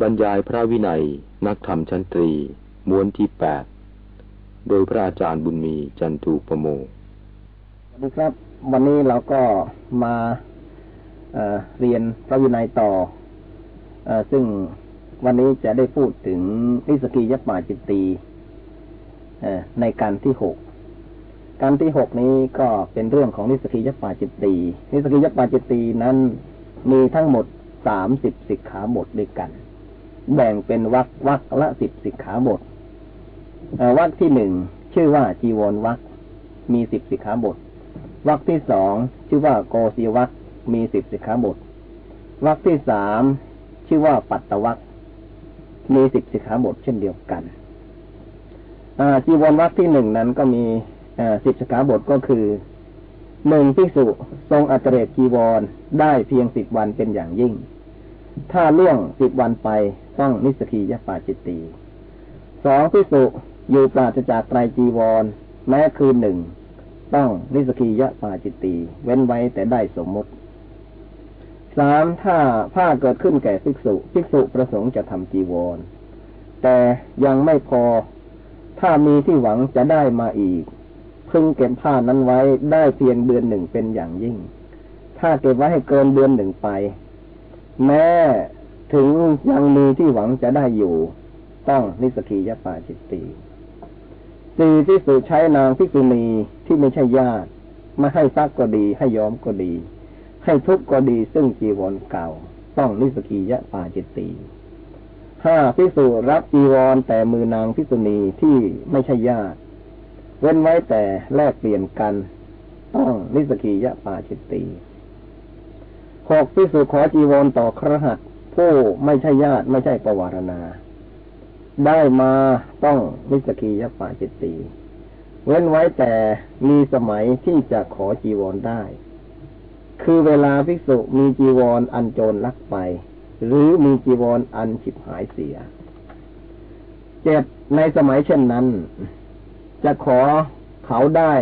บรรยายพระวินัย นักธรรมชั้นตรี ม้วนที่แปด โดยพระอาจารย์บุญมีจันทูปโมสวัสดีครับ วันนี้เราก็มาเเรียนพระวินัยต่ออซึ่งวันนี้จะได้พูดถึงนิสกียปาจิตตีในการที่หกการที่หกนี้ก็เป็นเรื่องของนิสกียปาจิตตีนิสกียปาจิตตีนั้นมีทั้งหมดสามสิบสิกขาบทด้วยกัน แบ่งเป็นวักวักละสิบสิกขาบทวักที่หนึ่งชื่อว่าจีวรวักมีสิบสิกขาบทวักที่สองชื่อว่าโกสีวักมีสิบสิกขาบทวักที่สามชื่อว่าปัตตวักมีสิบสิกขาบทเช่นเดียวกันจีวรวักที่หนึ่งนั้นก็มีสิบสิกขาบทก็คือหนึ่งพิสุทรงอัตเรกจีวรได้เพียงสิบวันเป็นอย่างยิ่ง ถ้าล่วงสิบวันไปต้องนิสกียปาจิตตีสองพิสุอยู่ปราศจากไตรจีวร แม้คืนหนึ่ง ต้องนิสกียปาจิตตีเว้นไว้แต่ได้สมมติสามถ้าผ้าเกิดขึ้นแก่ภิกษุภิกษุประสงค์จะทำจีวร แต่ยังไม่พอ ถ้ามีที่หวังจะได้มาอีกพึงเก็บผ้านั้นไว้ได้เพียงเดือนหนึ่งเป็นอย่างยิ่ง ถ้าเก็บไว้ให้เกินเดือนหนึ่งไป แม้ถึงยังมีที่หวังจะได้อยู่ต้องนิสกียปาจิตตีสี่ที่สุใช้นางพิกุณีที่ไม่ใช่ญาติม่ให้ซักก็ดี ให้ย้อมก็ดี ให้ทุกก็ดีซึ่งจีวรเก่า ต้องนิสกียปาจิตตีห้าพิสูรับจีวรแต่มือนางพิกุณีที่ไม่ใช่ญาติ เว้นไว้แต่แลกเปลี่ยนกัน ต้องนิสกียะปาจิตตี หกพิสุขอจีวรต่อครหัสผู้ไม่ใช่ญาติไม่ใช่ปวารณา ได้มาต้องนิสกียปาจิตตีเว้นไว้แต่มีสมัยที่จะขอจีวรได้ คือเวลาภิกษุมีจีวรอันโจรลักไป หรือมีจีวรอันฉิบหายเสีย เจ็ดในสมัยเช่นนั้น จะขอเขาได้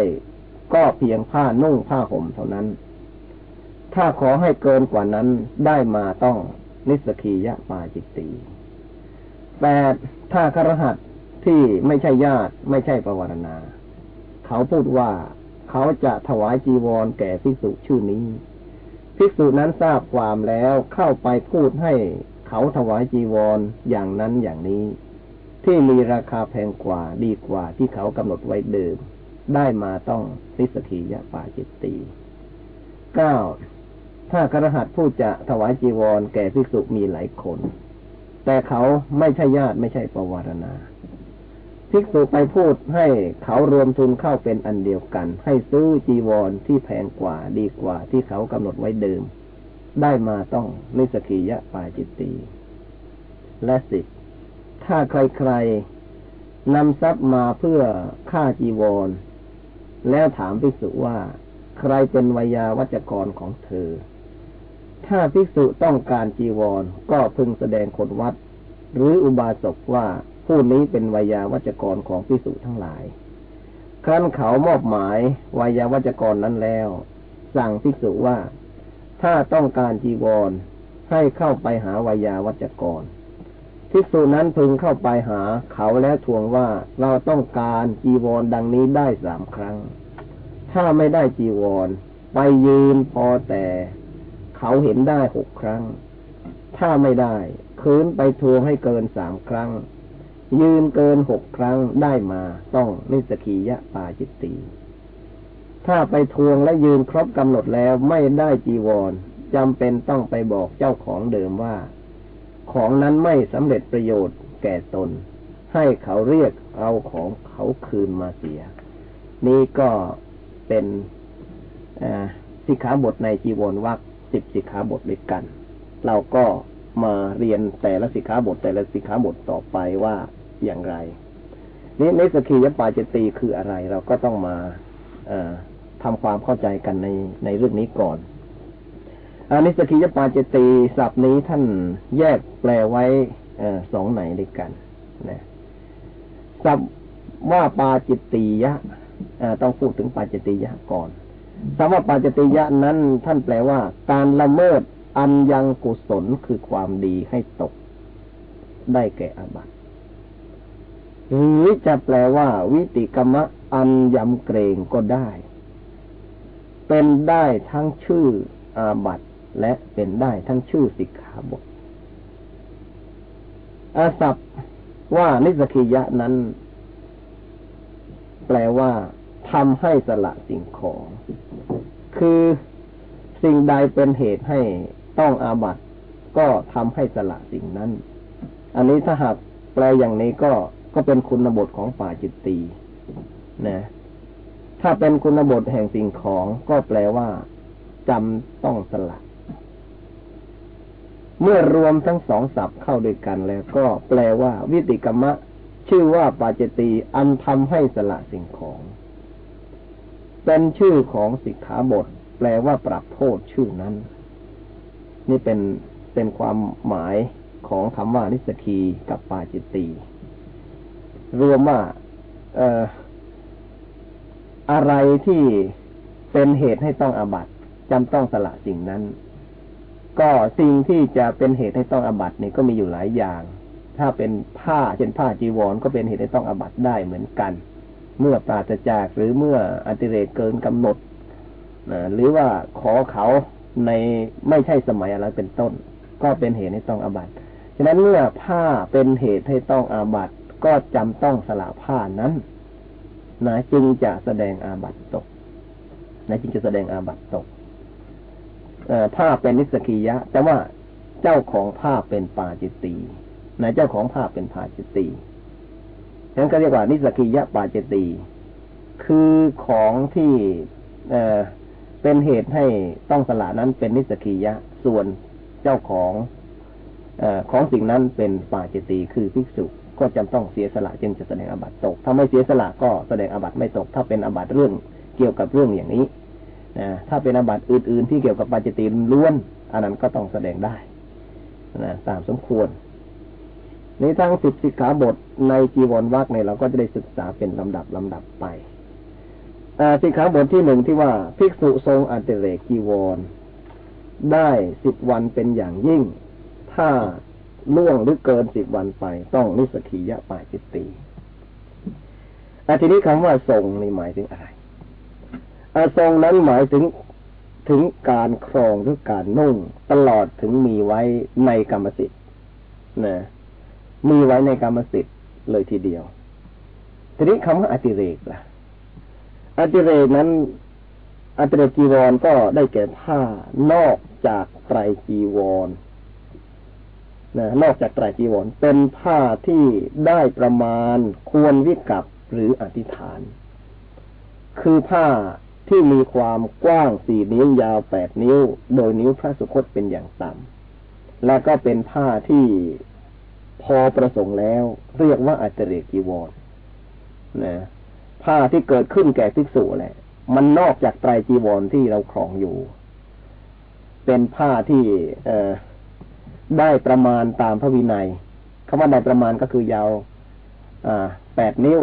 ก็เพียงผ้านุ่งผ้าห่มเท่านั้น ถ้าขอให้เกินกว่านั้นได้มาต้องนิสกียะปาจิตตีแปดถ้าครหัสที่ไม่ใช่ญาติไม่ใช่ปวารณา เขาพูดว่าเขาจะถวายจีวรแก่ภิกษุชื่อนี้ ภิกษุนั้นทราบความแล้วเข้าไปพูดให้เขาถวายจีวรอย่างนั้นอย่างนี้ ที่มีราคาแพงกว่าดีกว่าที่เขากำหนดไว้เดิม ได้มาต้องนิสกียะปาจิตตีเก้า ถ้ากระหัสผู้จะถวายจีวร แก่ภิกษุมีหลายคน แต่เขาไม่ใช่ญาติไม่ใช่ปวารณาภิกษุไปพูดให้เขารวมทุนเข้าเป็นอันเดียวกัน ให้ซื้อจีวรที่แพงกว่าดีกว่าที่เขากำหนดไว้เดิม ได้มาต้องนิสกียะปาจิตตีและสิบถ้าใครๆนำทรัพย์มาเพื่อค่าจีวร แล้วถามภิกษุว่า ใครเป็นวิยาวัจกรของเธอ ถ้าภิกษุต้องการจีวร ก็พึงแสดงคนวัด หรืออุบาสกว่าผู้นี้เป็นวิยาวัจกรของภิกษุทั้งหลาย ครั้นเขามอบหมายวายาวัจกรนั้นแล้ว สั่งภิกษุว่า ถ้าต้องการจีวร ให้เข้าไปหาวายาวัจกรภิกษุนั้นพึงเข้าไปหาเขาแล้วทวงว่าเราต้องการจีวรดังนี้ได้สามครั้ง ถ้าไม่ได้จีวร ไปยืนพอแต่ เขาเห็นได้หกครั้ง ถ้าไม่ได้คืนไปทวงให้เกินสามครั้ง ยืนเกินหกครั้งได้มาต้องนิสกียะปาจิตตีถ้าไปทวงและยืนครบกำหนดแล้วไม่ได้จีวรจำเป็นต้องไปบอกเจ้าของเดิมว่า ของนั้นไม่สำเร็จประโยชน์แก่ตน ให้เขาเรียกเอาของเขาคืนมาเสีย นี่ก็เป็นสิกขาบทในจีวรวัก สิบสิกขาบทด้วยกัน เราก็มาเรียนแต่ละสิกขาบทแต่ละสิกขาบทต่อไปว่าอย่างไรนี่ในสกียปาจิตีคืออะไร เราก็ต้องมาทำความเข้าใจกันในในเรื่องนี้ก่อนอานิสกิยปาจิตีศัพท์นี้ท่านแยกแปลไว้สองไหนด้วยกันนะศัพท์ว่าปาจิตติยะต้องพูดถึงปาจิตติยะก่อน คำว่าปาจตติยะนั้น ท่านแปลว่า การละเมิดอันยังกุศลคือความดีให้ตก ได้แก่อาบัติหรือจะแปลว่า วิติกรรมะอันยำเกรงก็ได้ เป็นได้ทั้งชื่ออาบัติและเป็นได้ทั้งชื่อสิกขาบทอาศัพว่านิสกิยะนั้น แปลว่าทำให้สละสิ่งของ คือสิ่งใดเป็นเหตุให้ต้องอาบัตก็ทำให้สละสิ่งนั้น อันนี้ถ้าหากแปลอย่างนี้ก็ก็เป็นคุณบทของป่าจิตตีนะ ถ้าเป็นคุณบทแห่งสิ่งของก็แปลว่าจำต้องสละ เมื่อรวมทั้งสองศัพท์เข้าด้วยกันแล้วก็แปลว่า วิติกรรมะ ชื่อว่าปาจิตีอันทำให้สละสิ่งของ เป็นชื่อของสิกขาบท แปลว่าปรับโทษชื่อนั้น นี่เป็นเป็นความหมายของคำว่านิสกีกับปาจิตีรวมว่าเอออะไรที่เป็นเหตุให้ต้องอาบัตจำต้องสละสิ่งนั้น ก็สิ่งที่จะเป็นเหตุให้ต้องอาบัตเนี่ยก็มีอยู่หลายอย่าง ถ้าเป็นผ้าเช่นผ้าจีวรก็เป็นเหตุให้ต้องอาบัตได้เหมือนกัน เมื่อปราศจากหรือเมื่ออติเรกเกินกำหนดนะหรือว่าขอเขาในไม่ใช่สมัยอะไรเป็นต้น ก็เป็นเหตุให้ต้องอาบัติฉะนั้นเมื่อผ้าเป็นเหตุให้ต้องอาบัติก็จำต้องสละผ้านั้นนะจึงจะแสดงอาบัติตกนะจึงจะแสดงอาบัติตกผ้าเป็นนิสสัคคิยะ แต่ว่าเจ้าของผ้าเป็นปาจิตตีย์นะเจ้าของผ้าเป็นปาจิตตี ฉะนั้นก็เรียกว่านิสสัคคิยปาจิตตีย์คือของที่เอเป็นเหตุให้ต้องสละนั้นเป็นนิสสัคคิยะ ส่วนเจ้าของอของสิ่งนั้นเป็นปาจิตตีย์คือภิกษุก็จำต้องเสียสละจึงจะแสดงอาบัติตก ถ้าไม่เสียสละก็แสดงอาบัติไม่ตก ถ้าเป็นอาบัติเรื่องเกี่ยวกับเรื่องอย่างนี้นะถ้าเป็นอาบัตอื่น ๆ ที่เกี่ยวกับปาจิตีล้วนอันนั้นก็ต้องแสดงได้นะตามสมควร นทางสิบสิกขาบทในจีวรวักเนี่ยเราก็จะได้ศึกษาเป็นลำดับลำดับไปสิกขาบทที่หนึ่งที่ว่าภิกษุทรงอัติเรกจีวร ได้สิบวันเป็นอย่างยิ่ง ถ้าล่วงหรือเกินสิบวันไป ต้องนิสกียะปาจิตตีทีนี้คำว่าทรงนี่หมายถึงอะไรทรงนั้นหมายถึงถึงการครองหรือการนุ่ง ตลอดถึงมีไว้ในกรรมสิทธิ์นะ มีไว้ในกรรมสิทธิ์เลยทีเดียว ทีนี้คำว่าอติเรกล่ะ อติเรกนั้น อติเรกจีวรก็ได้แก่ผ้านอกจากไตรจีวรนะนอกจากไตรจีวร เป็นผ้าที่ได้ประมาณควรวิกับหรืออธิษฐาน คือผ้าที่มีความกว้างสี่นิ้วยาวแปดนิ้ว โดยนิ้วพระสุคตเป็นอย่างต่ำและก็เป็นผ้าที่ พอประสงค์แล้ว เรียกว่าอัจเรกีวรนะผ้าที่เกิดขึ้นแก่ภิกษุแหละ มันนอกจากไตรจีวรที่เราครองอยู่ เป็นผ้าที่เออได้ประมาณตามพระวินัยคำว่าได้ประมาณก็คือยาวแปดนิ้ว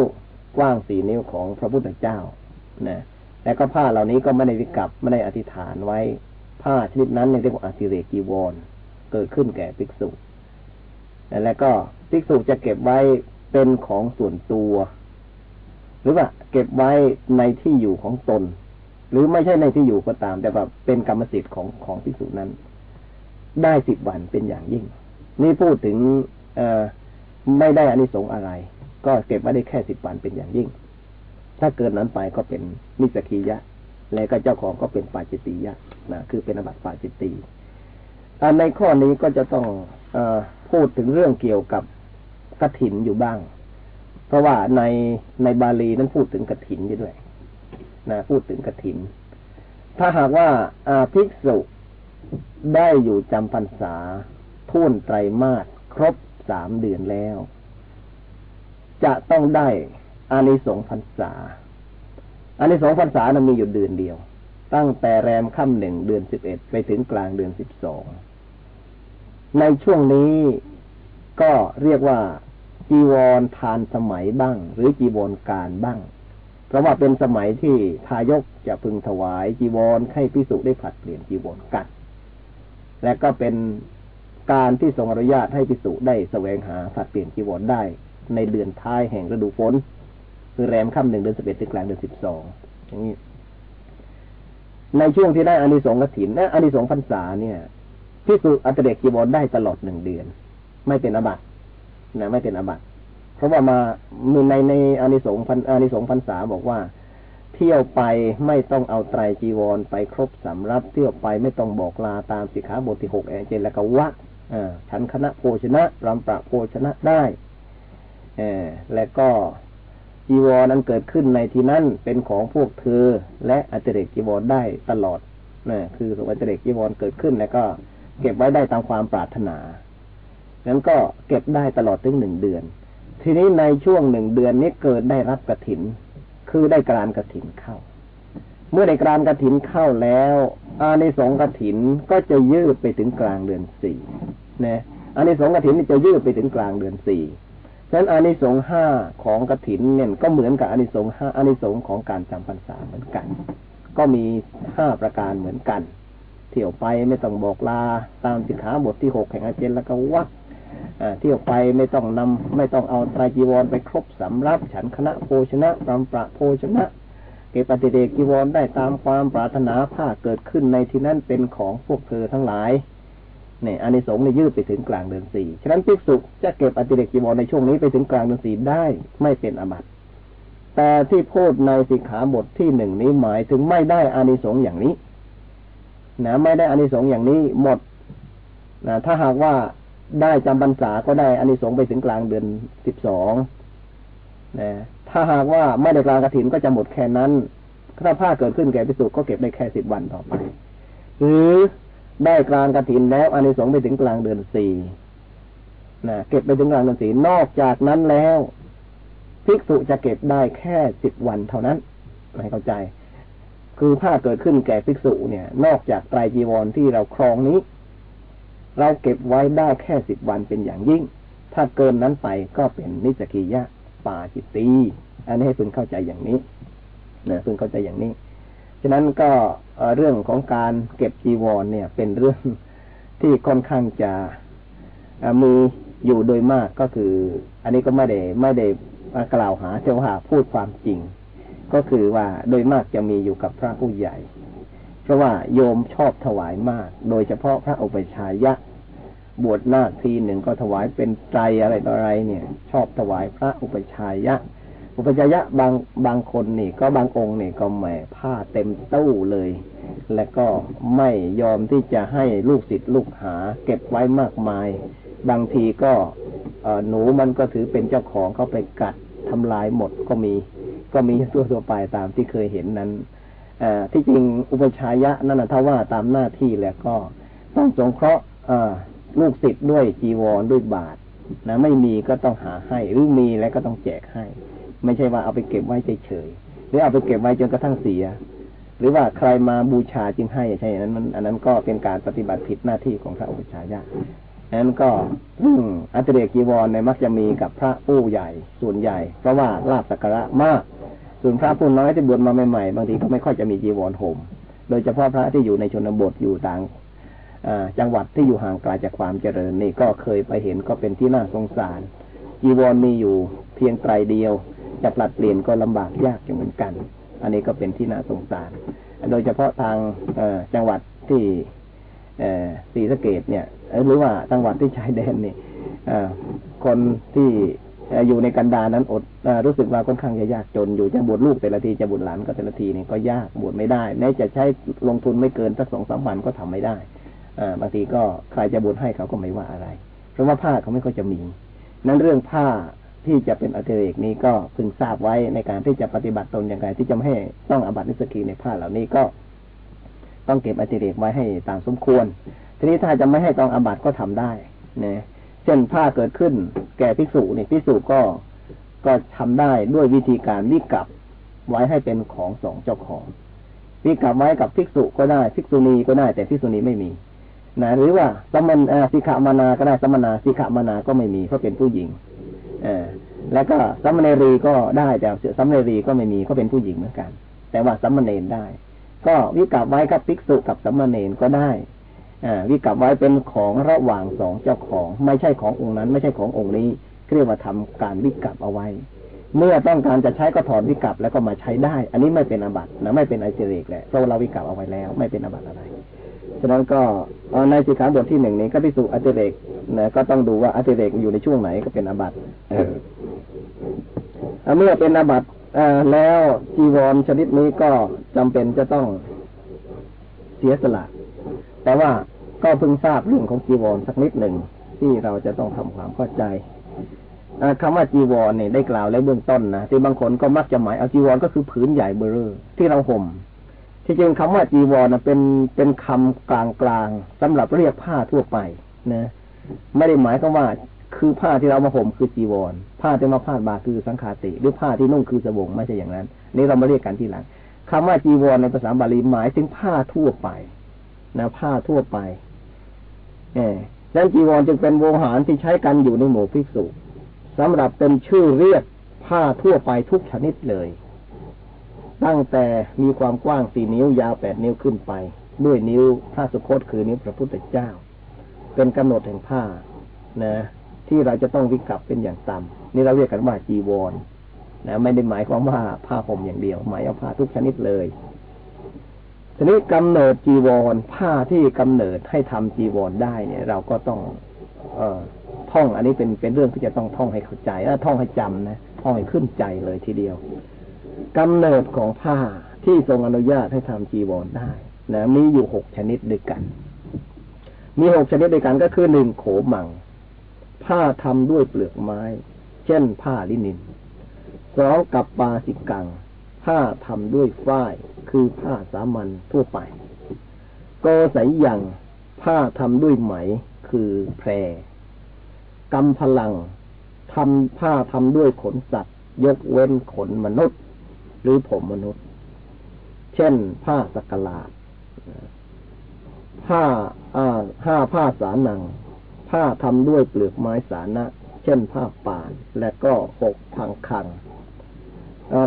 กว้างสี่นิ้วของพระพุทธเจ้านะแล้วก็ผ้าเหล่านี้ก็ไม่ได้วิกับไม่ได้อธิษฐานไว้ ผ้าชนิดนั้นเรียกว่าอธิเรกีวร เกิดขึ้นแก่ภิกษุ แล้วก็ภิกษุจะเก็บไว้เป็นของส่วนตัว หรือว่าเก็บไว้ในที่อยู่ของตน หรือไม่ใช่ในที่อยู่ก็ตาม แต่ว่าเป็นกรรมสิทธิ์ของของภิกษุนั้น ได้สิบวันเป็นอย่างยิ่ง นี่พูดถึงเอไม่ได้อานิสงส์อะไร ก็เก็บไว้ได้แค่สิบวันเป็นอย่างยิ่ง ถ้าเกินนั้นไปก็เป็นมิสกียะ และก็เจ้าของก็เป็นปาจิติยะนะคือเป็นอบัติปาจิตีในข้อนี้ก็จะต้องอ พูดถึงเรื่องเกี่ยวกับกระถินอยู่บ้าง เพราะว่าในในบาลีนั้นพูดถึงกระถินอยู่ด้วยนะพูดถึงกระถิน ถ้าหากว่าอาภิกษุได้อยู่จำพรรษาทุ่นไตรมาสครบสามเดือนแล้ว จะต้องได้อานิสงส์พรรษาอานิสงส์พรรษานั้นมีอยู่เดือนเดียว ตั้งแต่แรมค่ำหนึ่งเดือนสิบเอ็ดไปถึงกลางเดือนสิบสอง ในช่วงนี้ก็เรียกว่าจีวรทานสมัยบ้าง หรือจีวรการบ้าง เพราะว่าเป็นสมัยที่ทายกจะพึงถวายจีวรให้พิสุได้ผัดเปลี่ยนจีวรกัน และก็เป็นการที่ทรงอนุญาตให้พิสุได้แสวงหาสัตว์เปลี่ยนจีวรได้ ในเดือนท้ายแห่งฤดูฝนคือแรมค่ำหนึ่งเดือนสิบเอ็ดถึงกลางเดือนสิบสองอย่างนี้ในช่วงที่ได้อานิสงส์กฐินและอานิสงส์พรรษาเนี่ย พิสุอัตเดกจีวรได้ตลอดหนึ่งเดือน ไม่เป็นอบัตนะไม่เป็นอบัตเพราะว่ามาในในอานิสงส์พันอานิสงส์พรรษาบอกว่า เที่ยวไปไม่ต้องเอาไตรจีวรไปครบสำรับ เที่ยวไปไม่ต้องบอกลาตามสิกขาบทที่หกแอเจนและก็วัดฉันคณะโภชนะรำประโภชนะได้เอและก็จีวรนั้นเกิดขึ้นในที่นั้นเป็นของพวกเธอ และอัจเรกจีวรได้ตลอดนะคือสมัยอัจเรกจีวรเกิดขึ้นแล้วก็ เก็บไว้ได้ตามความปรารถนานั้นก็เก็บได้ตลอดถึงหนึ่งเดือน ทีนี้ในช่วงหนึ่งเดือนนี้เกิดได้รับกระถิน คือได้กรานกระถินเข้า เมื่อได้กรานกระถินเข้าแล้วอานิสงส์กระถินก็จะยืดไปถึงกลางเดือนสี่นะอานิสงส์กระถินจะยืดไปถึงกลางเดือนสี่ฉะนั้นอานิสงส์ห้าของกระถินเนี่ยก็เหมือนกับอานิสงส์ห้าอานิสงส์ของการจำพรรษาเหมือนกัน ก็มีห้าประการเหมือนกัน ที่ยวไปไม่ต้องบอกลาตามสิกขาบทที่หกแห่งอาเจนแล้วก็วัดเที่ยวไปไม่ต้องนำไม่ต้องเอาไตรจีวรไปครบสำรับฉันคณะโภชนะรำประโภชนะ เก็บปฏิเดกจีวรได้ตามความปรารถนาผ้าเกิดขึ้นในที่นั้นเป็นของพวกเธอทั้งหลายเนี่ยอานิสงส์ในยืดไปถึงกลางเดือนสี่ฉะนั้นภิกษุจะเก็บอติเดกจีวรในช่วงนี้ไปถึงกลางเดือนสี่ได้ไม่เป็นอบัติแต่ที่พูดในสิกขาบทที่หนึ่งนี้หมายถึงไม่ได้อานิสงส์อย่างนี้ นะไม่ได้อานิสงส์อย่างนี้หมดนะถ้าหากว่าได้จำพรรษาก็ได้อานิสงส์ไปถึงกลางเดือนสิบสองนะถ้าหากว่าไม่ได้กลางกระถินก็จะหมดแค่นั้น ถ้าผ้าเกิดขึ้นแก่ภิกษุก็เก็บได้แค่สิบวันต่อไป หรือได้กลางกระถินแล้วอานิสงส์ไปถึงกลางเดือนสี่นะเก็บไปถึงกลางเดือนสี่นอกจากนั้นแล้ว ภิกษุจะเก็บได้แค่สิบวันเท่านั้นให้เข้าใจ คือถ้าเกิดขึ้นแก่ภิกษุเนี่ย นอกจากไตรจีวรที่เราครองนี้ เราเก็บไว้ได้แค่สิบวันเป็นอย่างยิ่ง ถ้าเกินนั้นไปก็เป็นนิสกิยะป่าจิตตีอันนี้ให้พึงเข้าใจอย่างนี้นะพึงเข้าใจอย่างนี้ ฉะนั้นก็เรื่องของการเก็บจีวรเนี่ย เป็นเรื่องที่ค่อนข้างจะมีอยู่โดยมากก็คือ อันนี้ก็ไม่ได้ไม่ได้กล่าวหาแต่ว่าพูดความจริง ก็คือว่าโดยมากจะมีอยู่กับพระผู้ใหญ่ เพราะว่าโยมชอบถวายมาก โดยเฉพาะพระอุปชายะ บวชนาคทีหนึ่งก็ถวายเป็นใจอะไรต่ออะไรเนี่ย ชอบถวายพระอุปชายะ อุปจายะบางบางคนนี่ ก็บางองค์นี่ก็แหมผ้าเต็มตู้เลย และก็ไม่ยอมที่จะให้ลูกศิษย์ลูกหา เก็บไว้มากมาย บางทีก็หนูมันก็ถือเป็นเจ้าของเขาไปกัดทำลายหมดก็มี ก็มีตัวตัวไปตามที่เคยเห็นนั้นอที่จริงอุปชัยยะนั่นนะถ้าว่าตามหน้าที่แล้วก็ต้องสงเคราะห์ลูกศิษย์ด้วยจีวรด้วยบาทนะไม่มีก็ต้องหาให้หรือมีแล้วก็ต้องแจกให้ ไม่ใช่ว่าเอาไปเก็บไว้เฉยๆหรือเอาไปเก็บไว้จนกระทั่งเสีย หรือว่าใครมาบูชาจึงให้ใช่นั้นมันอันนั้นก็เป็นการปฏิบัติผิดหน้าที่ของพระอุปชายะ นั้นก็อัตเรกีวรในมักจะมีกับพระผู้ใหญ่ส่วนใหญ่ เพราะว่าลาบสักการะมาก ส่วนพระผู้น้อยที่บวชมาใหม่ๆบางทีก็ไม่ค่อยจะมีจีวรห่มโดยเฉพาะพระที่อยู่ในชนบทอยู่ต่างจังหวัดที่อยู่ห่างไกลาจากความเจริญนี่ก็เคยไปเห็นก็เป็นที่น่าสงสาร จีวรมีอยู่เพียงไตรเดียวจะผลัดเปลี่ยนก็ลำบากยากอยู่เหมือนกัน อันนี้ก็เป็นที่น่าสงสาร โดยเฉพาะทางจังหวัดที่สีสะเกดเนี่ย หรือว่าจังหวัดที่ชายแดนนี่คนที่อยู่ในกันดานั้นอดรู้สึกว่าค่อนข้างจะยากจนอยู่จะบวชลูกแต่ละทีจะบวชหลานก็แต่ละทีนี่ก็ยากบวชไม่ได้แม้จะใช้ลงทุนไม่เกินสักสองสามวันก็ทำไม่ได้อบางทีก็ใครจะบวชให้เขาก็ไม่ว่าอะไร เพราะว่าผ้าเขาไม่ค่อยจะมี นั้นเรื่องผ้าที่จะเป็นอัติเรกนี้ก็พึงทราบไว้ในการที่จะปฏิบัติตนอย่างไรที่จะไม่ให้ต้องอบัตินิสกีในผ้าเหล่านี้ก็ต้องเก็บอัติเรกไว้ให้ตามสมควร ทีนี้ถ้าจะไม่ให้ต้องอาบัติก็ทำได้นะเช่นผ้าเกิดขึ้น แก่ภิกษุนี่ภิกษุก็ก็ทำได้ด้วยวิธีการวิกับไว้ให้เป็นของสองเจ้าของวิกับไว้กับภิกษุก็ได้ภิกษุณีก็ได้ แต่ภิกษุณีไม่มีนะหรือว่าสมณสิกขามานาก็ได้สมณาสิกขามานาก็ไม่มีเพราะเป็นผู้หญิงเออแล้วก็สัมมเนรีก็ได้แต่สัมมเนรีก็ไม่มีก็เป็นผู้หญิงเหมือนกัน แต่ว่าสัมมเนรได้ ก็วิกับไว้กับภิกษุกับสัมมเนรก็ได้ วิกับไว้เป็นของระหว่างสองเจ้าของ ไม่ใช่ขององค์นั้น ไม่ใช่ขององค์นี้เรียกว่าทำการวิกับเอาไว้ เมื่อต้องการจะใช้ก็ถอนวิกับแล้วก็มาใช้ได้ อันนี้ไม่เป็นอาบัตินะไม่เป็นไอเจริกแหละเพราะเราวิกับเอาไว้แล้ว ไม่เป็นอาบัติอะไรฉะนั้นก็ในสิกขาบทที่หนึ่งนี้ก็พิสูจน์อัติเรกนะก็ต้องดูว่าอัติเรกอยู่ในช่วงไหนก็เป็นอาบัติเมื่อเป็นอาบัติแล้วจีวรชนิดนี้ก็จำเป็นจะต้องเสียสละ แต่ว่าก็เพิ่งทราบเรื่องของจีวรสักนิดหนึ่งที่เราจะต้องทำความเข้าใจคำว่าจีวรเนี่ยได้กล่าวแล้วเบื้องต้นนะที่บางคนก็มักจะหมายเอาจีวรก็คือผืนใหญ่เบอร์ที่เราห่ม ที่จริงคำว่าจีวรนะเป็นเป็นคำกลางกลางสำหรับเรียกผ้าทั่วไปนะไม่ได้หมายก็ว่าคือผ้าที่เรามาห่มคือจีวร ผ้าที่มาพาดบาคือสังขาติ หรือผ้าที่นุ่งคือสบงไม่ใช่อย่างนั้น นี่เรามาเรียกกันทีหลังคำว่าจีวรในภาษาบาลีหมายถึงผ้าทั่วไป นะผ้าทั่วไปเออดังนั้นจีวรจึงเป็นโวหารที่ใช้กันอยู่ในหมู่ภิกษุสำหรับเป็นชื่อเรียกผ้าทั่วไปทุกชนิดเลย ตั้งแต่มีความกว้างสี่นิ้วยาวแปดนิ้วขึ้นไป ด้วยนิ้วผ้าสุคตคือนิ้วพระพุทธเจ้า เป็นกำหนดแห่งผ้านะ ที่เราจะต้องวิกับเป็นอย่างต่ำนี่เราเรียกกันว่าจีวรนะไม่ได้หมายความว่าผ้าห่มอย่างเดียว หมายเอาผ้าทุกชนิดเลย ทีนี้กำเนิดจีวรผ้าที่กำเนิดให้ทำจีวรได้เนี่ย เราก็ต้อง เออท่อง อันนี้เป็นเป็นเรื่องที่จะต้องท่องให้เข้าใจและท่องให้จำนะท่องให้ขึ้นใจเลยทีเดียวกำเนิดของผ้าที่ทรงอนุญาตให้ทำจีวรได้นะมีอยู่หกชนิดด้วยกัน มีหกชนิดด้วยกันก็คือหนึ่งโขมัง ผ้าทำด้วยเปลือกไม้ เช่นผ้าลินินสองกับปาสิกัง ผ้าทำด้วยฝ้ายคือผ้าสามัญทั่วไปโกสายยังผ้าทำด้วยไหมคือแพรกำพลังทำผ้าทำด้วยขนสัตว์ ยกเว้นขนมนุษย์ หรือผมมนุษย์ เช่น ผ้าสกลาดผ้าอ่าห้าผ้าสานัง ผ้าทำด้วยเปลือกไม้สานะ เช่นผ้าป่าน และก็หกพังคัง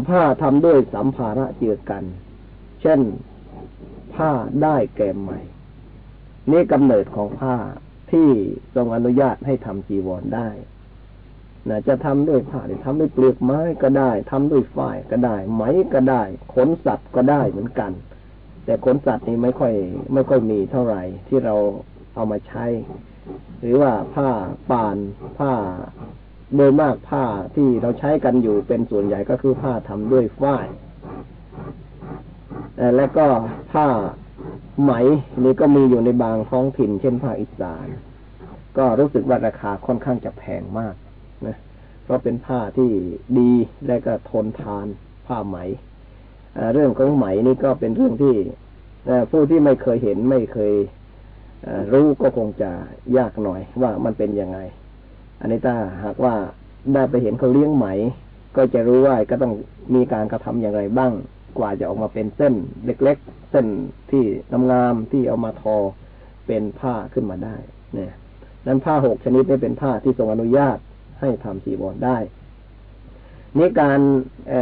ผ้าทำด้วยสัมภาระเจือกัน เช่นผ้าได้แก่ใหม่ นี่กำเนิดของผ้าที่ทรงอนุญาตให้ทำจีวรได้นะจะทำด้วยผ้าหรือทำด้วยเปลือกไม้ก็ได้ทำด้วยฝ้ายก็ได้ ไหมก็ได้ขนสัตว์ก็ได้เหมือนกัน แต่ขนสัตว์นี่ไม่ค่อย ไม่ค่อยมีเท่าไหร่ที่เราเอามาใช้ หรือว่าผ้าป่านผ้า โดยมากผ้าที่เราใช้กันอยู่เป็นส่วนใหญ่ก็คือผ้าทำด้วยฝ้ายและก็ผ้าไหมนี่ก็มีอยู่ในบางท้องถิ่น เช่นผ้าอิสาน ก็รู้สึกว่าราคาค่อนข้างจะแพงมากนะเพราะเป็นผ้าที่ดีและก็ทนทานผ้าไหมเรื่องของไหมนี่ก็เป็นเรื่องที่ผู้ที่ไม่เคยเห็นไม่เคยรู้ก็คงจะยากหน่อยว่ามันเป็นยังไง อันนี้ถ้าหากว่าได้ไปเห็นเขาเลี้ยงไหม ก็จะรู้ว่าก็ต้องมีการกระทำอย่างไรบ้าง กว่าจะออกมาเป็นเส้นเล็ก ๆ เส้นที่งามๆที่เอามาทอเป็นผ้าขึ้นมาได้เนี่ยนั้นผ้าหกชนิดนี้เป็นผ้าที่ทรงอนุญาตให้ทำสีบอลได้นี่การเอ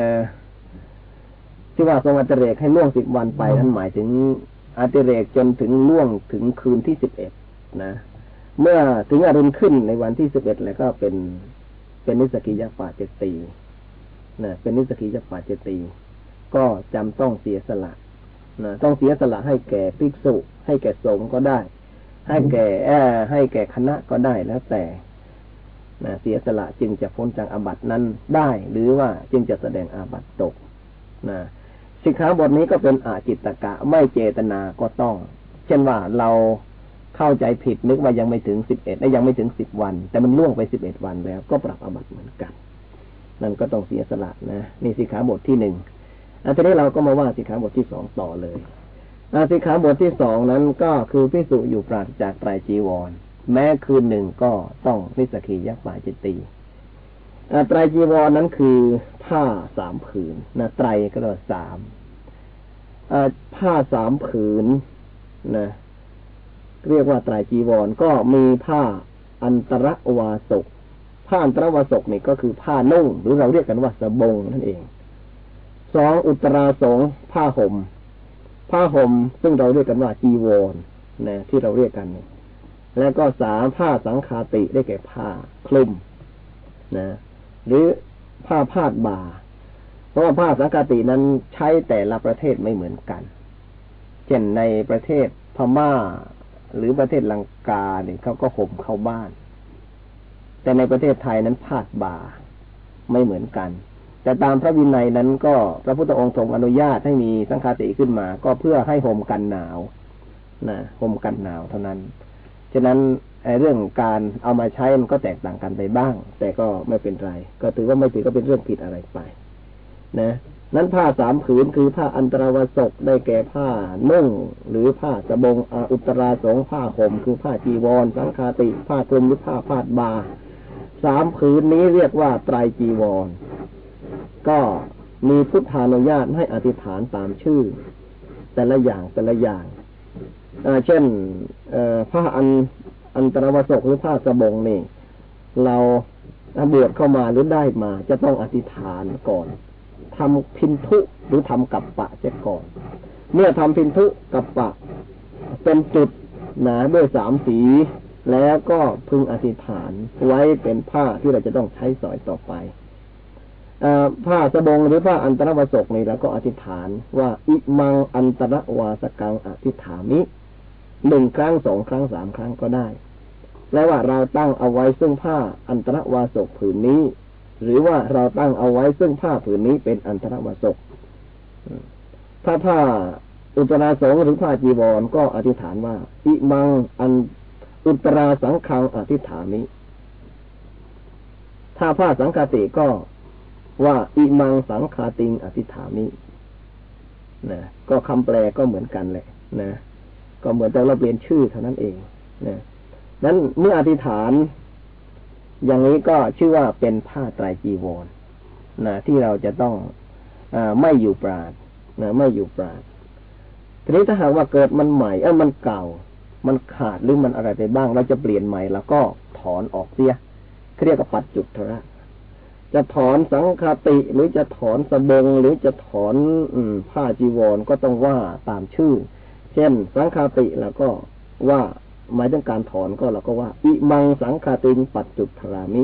ที่ว่าทรงอัตเรกให้ล่วงสิบวันไปนั้นหมายถึงอาติเรกจนถึงล่วงถึงคืนที่สิบเอ็ดนะ เมื่อถึงอรุณขึ้นในวันที่สิบเอ็ดแล้วก็เป็นเป็นนิสกิยาปาเจตีนะเป็นนิสกิยาปาเจตีก็จำต้องเสียสละนะต้องเสียสละให้แก่ภิกษุ ให้แก่สงฆ์ก็ได้ ให้แก่แอให้แก่คณะก็ได้แล้วแต่นะเสียสละจึงจะพ้นจากอาบัตินั้นได้ หรือว่าจึงจะแสดงอาบัติตกนะสิกขาบทนี้ก็เป็นอาจิตตกะไม่เจตนาก็ต้อง เช่นว่าเรา เข้าใจผิดนึกว่ายังไม่ถึงสิบเอ็ดและยังไม่ถึงสิบวัน แต่มันล่วงไปสิบเอ็ดวันแล้ว ก็ปรับอบัตเหมือนกัน นั่นก็ต้องเสียสละนะนี่สิกขาบทที่หนึ่งอันนี้เราก็มาว่าสิกขาบทที่สองต่อเลยอาสิกขาบทที่สองนั้นก็คือพิสุอยู่ปราศจากไตรจีวร แม้คืนหนึ่งก็ต้องนิสกียักษ์ป่าจิตตีไตรจีวรนั้นคือผ้าสามผืนนะไตรก็เรียกสามผ้าสามผืนนะ เรียกว่าไตรจีวรก็มีผ้าอันตรวาสกผ้าอันตรวาสกนี่ก็คือผ้านุ่ง หรือเราเรียกกันว่าสบงนั่นเองสองอุตราสงผ้าหม่มผ้าห่มซึ่งเราเรียกกันว่าจีวรนะที่เราเรียกกัน แล้วก็สามผ้าสังคาติได้แก่ผ้าคลุมนะ หรือผ้าพาดบ่า เพราะว่าผ้าสังคาตินั้นใช้แต่ละประเทศไม่เหมือนกัน เช่นในประเทศพม่า หรือประเทศลังกาเนี่ยเขาก็ห่มเข้าบ้าน แต่ในประเทศไทยนั้นพาดบ่าไม่เหมือนกัน แต่ตามพระวินัยนั้นก็พระพุทธองค์ทรงอนุญาตให้มีสังฆาติขึ้นมา ก็เพื่อให้ห่มกันหนาวนะห่มกันหนาวเท่านั้น ฉะนั้นเรื่องการเอามาใช้มันก็แตกต่างกันไปบ้าง แต่ก็ไม่เป็นไร ก็ถือว่าไม่ถือก็เป็นเรื่องผิดอะไรไป นะ นั้นผ้าสามผืนคือผ้าอันตรวสกได้แก่ผ้านุ่ง หรือผ้าสบงอุตราสงผ้าห่มคือผ้าจีวร สังคาติ ผ้าคลุมหรือผ้าพาดบาสามผืนนี้เรียกว่าไตรจีวร ก็มีพุทธานุญาตให้อธิษฐานตามชื่อ แต่ละอย่างแต่ละอย่างเช่นผ้าอันอันตรวสกหรือผ้าสบงนี่ เราบวชเข้ามาหรือได้มา จะต้องอธิษฐานก่อน ทำพินทุหรือทำกับปะเสียก่อน เมื่อทำพินทุกับปะ เป็นจุดหนาด้วยสามสี แล้วก็พึงอธิษฐานไว้เป็นผ้าที่เราจะต้องใช้สอยต่อไปอผ้าสบงหรือผ้าอันตรวสกนี่เราก็อธิษฐานว่าอิมังอันตรวาสกังอธิษฐามิหนึ่งครั้งสองครั้งสามครั้งก็ได้ แล้วว่าเราตั้งเอาไว้ซึ่งผ้าอันตรวาสกผืนนี้ หรือว่าเราตั้งเอาไว้ซึ่งผ้าผืนนี้เป็นอันตรวสกถ้าผ้าอุตราสงหรือผ้าจีวรก็อธิษฐานว่า อิมังอันอุตราสังขังอธิษฐามิถ้าผ้าสังคาติก็ว่าอิมังสังคาติงอธิษฐามินะก็คำแปลก็เหมือนกันแหละนะก็เหมือนแต่เราเปลี่ยนชื่อเท่านั้นเองนะนั้นเมื่ออธิษฐาน อย่างนี้ก็ชื่อว่าเป็นผ้าไตรจีวรนะที่เราจะต้องอไม่อยู่ปราดนะไม่อยู่ปราดทีนี้ถ้าหากว่าเกิดมันใหม่ เออมันเก่า มันขาดหรือมันอะไรไปบ้าง เราจะเปลี่ยนใหม่แล้วก็ถอนออกเสียเรียกว่าปัดจุดเทระจะถอนสังคติหรือจะถอนสบงหรือจะถอนอืผ้าจีวรก็ต้องว่าตามชื่อ เช่น สังคติแล้วก็ว่า หมายถึงการถอนก็เราก็ว่า อิมังสังคาติงปัดจุดทรามิ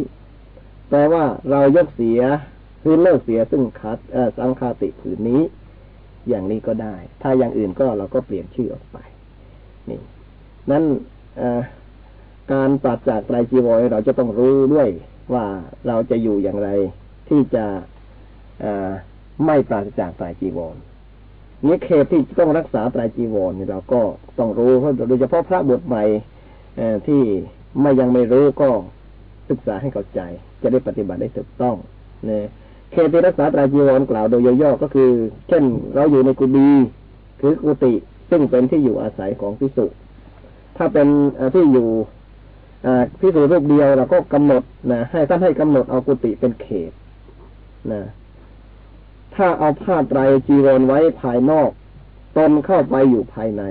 แปลว่าเรายกเสียคือเลิกเสียซึ่งคัดสังคาติผืนนี้ อย่างนี้ก็ได้ ถ้าอย่างอื่นก็เราก็เปลี่ยนชื่อออกไป นี่ นั้นการปราศจากไตรจีวรเราจะต้องรู้ด้วยว่าเราจะอยู่อย่างไรที่จะไม่ปราศจากไตรจีวร นี้เขตที่ต้องรักษาไตรจีวรเราก็ต้องรู้เพราะโดยเฉพาะพระบทใหม่ที่ไม่ยังไม่รู้ก็ศึกษาให้เข้าใจ จะได้ปฏิบัติได้ถูกต้องเนี่ยเขตที่รักษาไตรจีวรกล่าวโดยย่อๆก็คือ เช่น เราอยู่ในกุฏิคือกุฏิซึ่งเป็นที่อยู่อาศัยของพิสุถ้าเป็นที่อยู่พิสูจรูปเดียวเราก็กำหนดนะให้ท่านให้กำหนดเอากุฏิเป็นเขตนะ ถ้าเอาผ้าไตรจีวรไว้ภายนอกตนเข้าไปอยู่ภายใน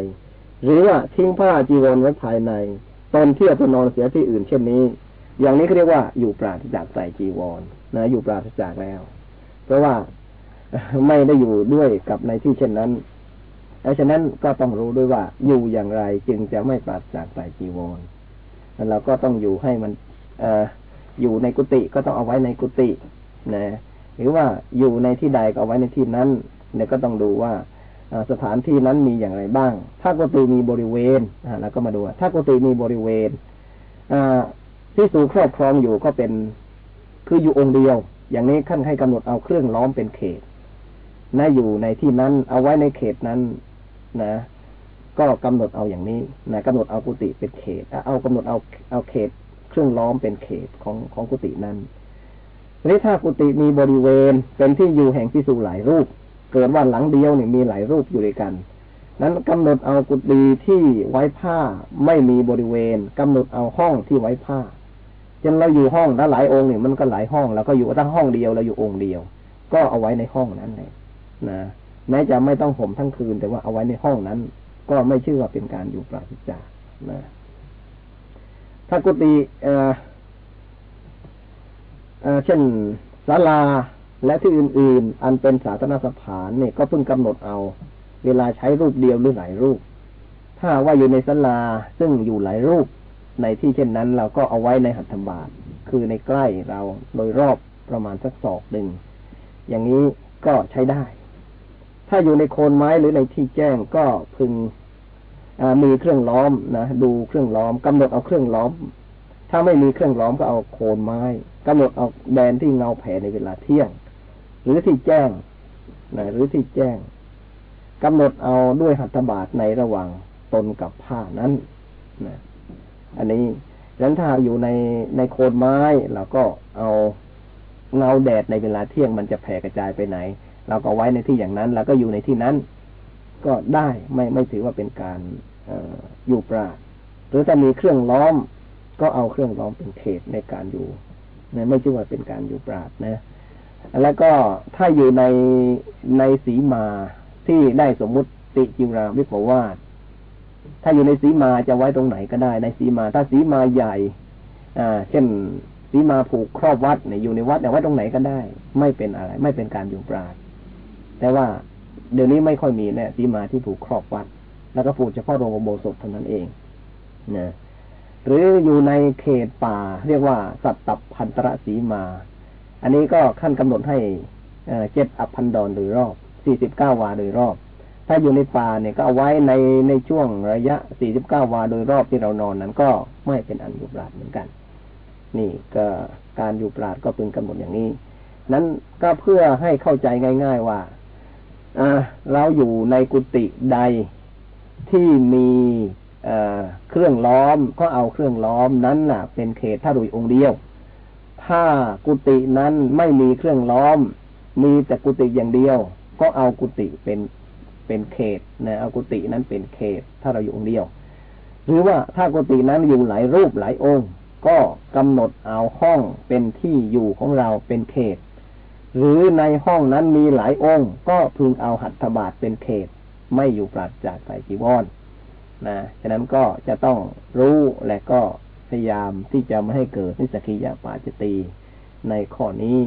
หรือว่าทิ้งผ้าจีวรไว้ภายในตนเที่ยวไปนอนเสียที่อื่นเช่นนี้ อย่างนี้เขาเรียกว่าอยู่ปราศจากไตรจีวรนะ อยู่ปราศจากแล้ว เพราะว่าไม่ได้อยู่ด้วยกับในที่เช่นนั้นดังนั้นก็ต้องรู้ด้วยว่าอยู่อย่างไรจึงจะไม่ปราศจากไตรจีวรแล้วเราก็ต้องอยู่ให้มันเออยู่ในกุฏิก็ต้องเอาไว้ในกุฏินะ หรือว่าอยู่ในที่ใดก็เอาไว้ในที่นั้น เนี่ยก็ต้องดูว่าสถานที่นั้นมีอย่างไรบ้าง ถ้ากุฏิมีบริเวณเราก็มาดู ถ้ากุฏิมีบริเวณที่สูครอบครองอยู่ก็เป็นคืออยู่องค์เดียว อย่างนี้ขั้นให้กำหนดเอาเครื่องล้อมเป็นเขตนะอยู่ในที่นั้นเอาไว้ในเขตนั้นนะ ก็กำหนดเอาอย่างนี้นะกำหนดเอากุฏิเป็นเขตเอากำหนดเอาเอาเขต เครื่องล้อมเป็นเขตของของกุฏินั้น นี้ถ้ากุฏิมีบริเวณเป็นที่อยู่แห่งที่สูหลายรูป เกิดว่าหลังเดียวเนี่ยมีหลายรูปอยู่ด้วยกัน นั้นกำหนดเอากุฏิที่ไว้ผ้าไม่มีบริเวณกำหนดเอาห้องที่ไว้ผ้าจนเราอยู่ห้องแล้วหลายองค์เนี่ยมันก็หลายห้องแล้วก็อยู่ตั้งห้องเดียวเราอยู่องค์เดียว ก็เอาไว้ในห้องนั้นเลยนะแม้จะไม่ต้องห่มทั้งคืน แต่ว่าเอาไว้ในห้องนั้น ก็ไม่ชื่อว่าเป็นการอยู่ปราศจากนะถ้ากุฏิเอ่อ เช่นศาลาและที่อื่น ๆ อันเป็นสาธารณสถานเนี่ยก็เพิ่งกำหนดเอา เวลาใช้รูปเดียวหรือหลายรูป ถ้าว่าอยู่ในศาลาซึ่งอยู่หลายรูปในที่เช่นนั้น เราก็เอาไว้ในหัตถบาทคือในใกล้เราโดยรอบประมาณสักศอกหนึ่งอย่างนี้ก็ใช้ได้ ถ้าอยู่ในโคนไม้หรือในที่แจ้งก็พึงมีเครื่องล้อมนะดูเครื่องล้อมกำหนดเอาเครื่องล้อม ถ้าไม่มีเครื่องล้อมก็เอาโคนไม้กำหนดเอาแดนที่เงาแผ่ในเวลาเที่ยง หรือที่แจ้งนะหรือที่แจ้งกำหนดเอาด้วยหัตถบาทในระหว่างตนกับผ้านั้นนะอันนี้ดังนั้นถ้าอยู่ในในโคนไม้เราก็เอาเงาแดดในเวลาเที่ยงมันจะแผ่กระจายไปไหน เราก็ไว้ในที่อย่างนั้น แล้วก็อยู่ในที่นั้น ก็ได้ไม่ไม่ถือว่าเป็นการออยู่ปราหรือถ้ามีเครื่องล้อม ก็เอาเครื่องล้อมเป็นเขตในการอยู่นะไม่ใช่ว่าเป็นการอยู่ปราดนะ แล้วก็ถ้าอยู่ในในสีมาที่ได้สมมุติติจิราวิปวาสถ้าอยู่ในสีมาจะไว้ตรงไหนก็ได้ ในสีมา ถ้าสีมาใหญ่ อ่า เช่นสีมาผูกครอบวัดเนี่ยอยู่ในวัดแต่ไว้ตรงไหนก็ได้ ไม่เป็นอะไร ไม่เป็นการอยู่ปราดแต่ว่าเดี๋ยวนี้ไม่ค่อยมีเนี่ยสีมาที่ผูกครอบวัด แล้วก็ผูกเฉพาะโรงโบสถเท่านั้นเองนะ หรืออยู่ในเขตป่า เรียกว่าสัตตพันตระสีมา อันนี้ก็ขั้นกำหนดให้เจ็ดอัพพันดอนโดยรอบสี่สิบเก้าวาโดยรอบ ถ้าอยู่ในป่าเนี่ยก็เอาไว้ในในช่วงระยะสี่สิบเก้าวาโดยรอบที่เรานอนนั้นก็ไม่เป็นอันอยุบราดเหมือนกัน นี่ก็การอยู่ปราดก็เป็นกำหนดอย่างนี้ นั้นก็เพื่อให้เข้าใจง่าย ๆว่าเราอยู่ในกุฏิใดที่มี เครื่องล้อมก็เอาเครื่องล้อมนั้นน่ะ เป็นเขตถ้าดุยองค์เดียว ถ้ากุฏินั้นไม่มีเครื่องล้อม มีแต่กุฏิอย่างเดียว ก็เอากุฏิเป็นเป็นเขตนะเอากุฏินั้นเป็นเขตถ้าเราอยู่องค์เดียว หรือว่าถ้ากุฏินั้นอยู่หลายรูปหลายองค์ ก็กำหนดเอาห้องเป็นที่อยู่ของเราเป็นเขต หรือในห้องนั้นมีหลายองค์ ก็พึงเอาหัตถบาทเป็นเขต ไม่อยู่ปราศจากใส่จีวร นะฉะนั้นก็จะต้องรู้และก็พยายามที่จะไม่ให้เกิดนิสกิยาปาจิตีในข้อนี้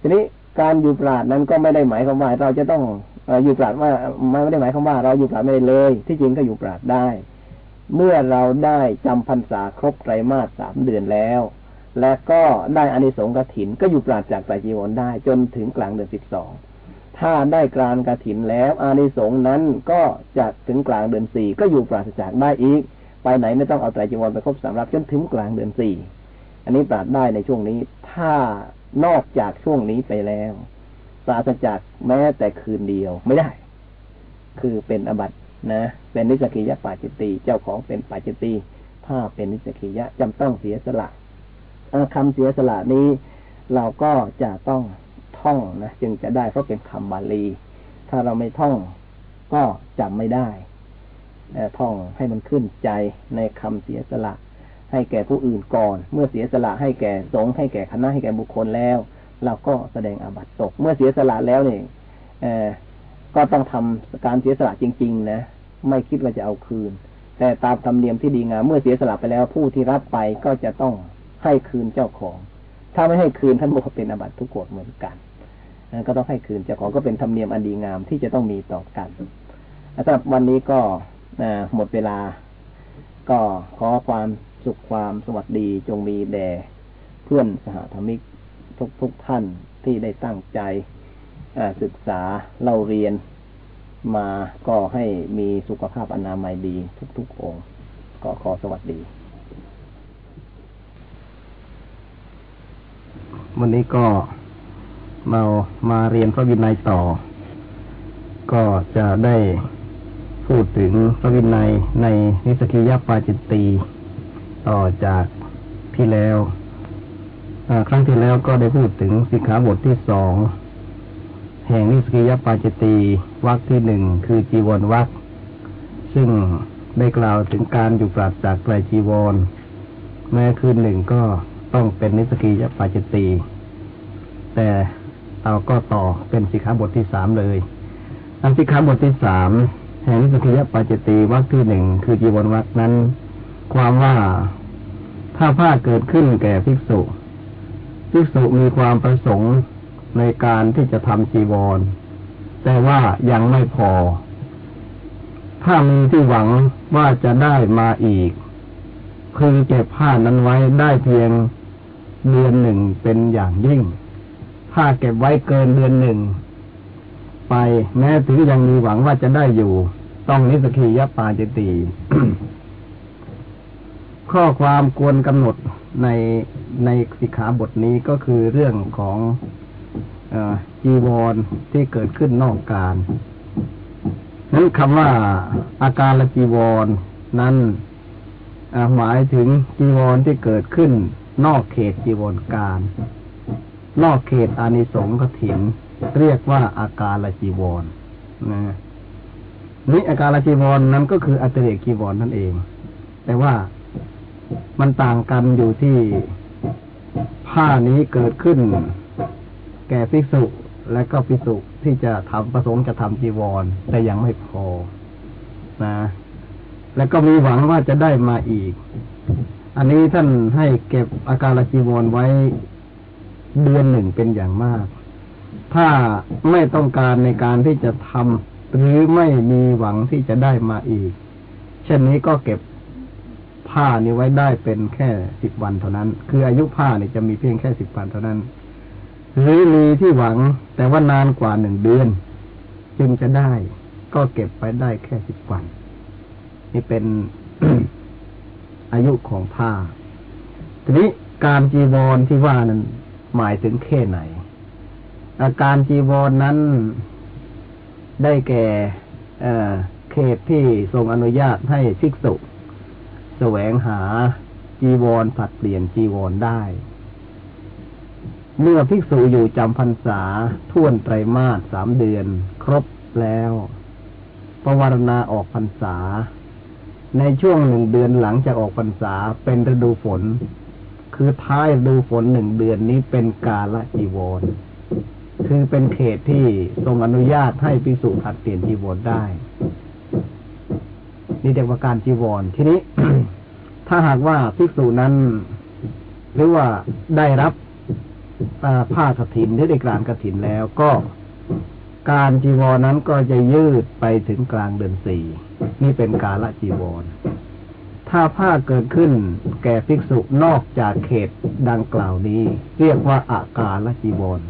ทีนี้การอยู่ปราดนั้นก็ไม่ได้หมายความว่า เราจะต้องอยู่ปราดว่าไม่ได้หมายความว่า เราอยู่ปราดไม่ได้เลย ที่จริงก็อยู่ปราดได้ เมื่อเราได้จำพรรษาครบไตรมาสสามเดือนแล้ว และก็ได้อานิสงส์กถินก็อยู่ปราศจากไตรจีวรได้จนถึงกลางเดือนสิบสอง ถ้าได้กลางกถินแล้ว อานิสงส์นั้นก็จะถึงกลางเดือนสี่ก็อยู่ปราศจากได้อีก ไปไหนไม่ต้องเอาไตรจีวรไปครบสามรับจนถึงกลางเดือนสี่อันนี้ปราศได้ในช่วงนี้ ถ้านอกจากช่วงนี้ไปแล้วปราศจากแม้แต่คืนเดียวไม่ได้ คือเป็นอบัตนะ เป็นนิสกิยะปาจิตติเจ้าของเป็นปาจิตติถ้าเป็นนิสกิยะจำต้องเสียสละคำเสียสละนี้ เราก็จะต้อง ท่องนะจึงจะได้เพราะเป็นคำบาลี ถ้าเราไม่ท่องก็จำไม่ได้ท่องให้มันขึ้นใจในคำเสียสละ ให้แก่ผู้อื่นก่อน เมื่อเสียสละให้แก่สงฆ์ให้แก่คณะให้แก่บุคคลแล้ว เราก็แสดงอาบัตตก เมื่อเสียสละแล้วเนี่ยก็ต้องทำการเสียสละจริง ๆ นะ ไม่คิดว่าจะเอาคืน แต่ตามธรรมเนียมที่ดีงามเมื่อเสียสละไปแล้วผู้ที่รับไปก็จะต้องให้คืนเจ้าของ ถ้าไม่ให้คืนท่านบอกเป็นอบัตทุกกฎเหมือนกัน ก็ต้องให้คืนเจ้าของก็เป็นธรรมเนียมอันดีงามที่จะต้องมีต่อกันสำหรับวันนี้ก็หมดเวลา ก็ขอความสุขความสวัสดีจงมีแด่เพื่อนสหธรรมิกทุกทุกท่านที่ได้ตั้งใจศึกษาเล่าเรียนมาก็ให้มีสุขภาพอนามัยดีทุกๆองค์ ก็ขอสวัสดี วันนี้ก็ เรามาเรียนพระวินัยต่อ ก็จะได้พูดถึงพระวินัยในนิสกิยปาจิตตีต่อจากที่แล้วครั้งที่แล้วก็ได้พูดถึงสิกขาบทที่สองแห่งนิสกิยปาจิตตีวรรคที่หนึ่งคือจีวรวรรคซึ่งได้กล่าวถึงการอยู่ปราศจากไตรจีวร แม้คืนหนึ่งก็ต้องเป็นนิสกียปาจิตีแต่ เราก็ต่อเป็นสิกขาบทที่สามเลยอันสิกขาบทที่สามแห่งนิสกียปาจิตีวรรคที่หนึ่งคือจีวรวัรนั้น ความว่าถ้าผ้าเกิดขึ้นแก่ภิกษุ ภิกษุมีความประสงค์ในการที่จะทำจีวร แต่ว่ายังไม่พอ ถ้ามีที่หวังว่าจะได้มาอีกพึงเก็บผ้านั้นไว้ได้เพียงเดือนหนึ่งเป็นอย่างยิ่ง ถ้าเก็บไว้เกินเดือนหนึ่ง ไปแม้ถึงยังมีหวังว่าจะได้อยู่ ต้องนิสกียปาจิตี ข้อความควรกำหนดในในสิกขาบทนี้ก็คือเรื่องของอจีวรที่เกิดขึ้นนอกการนั้นคำว่าอาการละจีวรนั้นหมายถึงจีวรที่เกิดขึ้นนอกเขตจีวรการ นอกเขตอานิสงส์กถินเรียกว่าอาการละจีวรนะนี่อาการละจีวรนั้นก็คืออัตเรกจีวรนั่นเอง แต่ว่ามันต่างกันอยู่ที่ผ้านี้เกิดขึ้น แก่ภิกษุและก็ภิกษุที่จะทำประสงค์จะทำจีวร แต่ยังไม่พอนะ แล้วก็มีหวังว่าจะได้มาอีก อันนี้ท่านให้เก็บอาการจีวรไว้ เดือนหนึ่งเป็นอย่างมาก ถ้าไม่ต้องการในการที่จะทำหรือไม่มีหวังที่จะได้มาอีก เช่นนี้ก็เก็บผ้านี้ไว้ได้เป็นแค่สิบวันเท่านั้น คืออายุผ้าเนี่ยจะมีเพียงแค่สิบวันเท่านั้น หรือมีที่หวังแต่ว่านานกว่าหนึ่งเดือน จึงจะได้ ก็เก็บไปได้แค่สิบวัน นี่เป็นอายุของผ้า ทีนี้การจีวรที่ว่านั้น หมายถึงแค่ไหน อาการจีวรนนั้นได้แก่เขตที่ทรงอนุญาตให้ภิกษุแสวงหาจีวรผัดเปลี่ยนจีวรได้ เมื่อภิกษุอยู่จำพรรษาท่วนไตรมาสสามเดือน ครบแล้วปวารณาออกพรรษา ในช่วงหนึ่งเดือนหลังจากออกพรรษาเป็นฤดูฝน คือท้ายดูฝนหนึ่งเดือนนี้เป็นกาละจีวร คือเป็นเขตที่ทรงอนุญาตให้ภิกษุผัดเปลี่ยนจีวรได้ นี่เรียกว่าการจีวร ทีนี้ ถ้าหากว่าภิกษุนั้น หรือว่าได้รับผ้ากรถินที่ได้กลางกรถินแล้วก็การจีวรนั้นก็จะยืดไปถึงกลางเดือนสี่นี่เป็นกาละจีวร ถ้าผ้าเกิดขึ้น แก่ภิกษุนอกจากเขตดังกล่าวนี้ เรียกว่าอาการละจีวร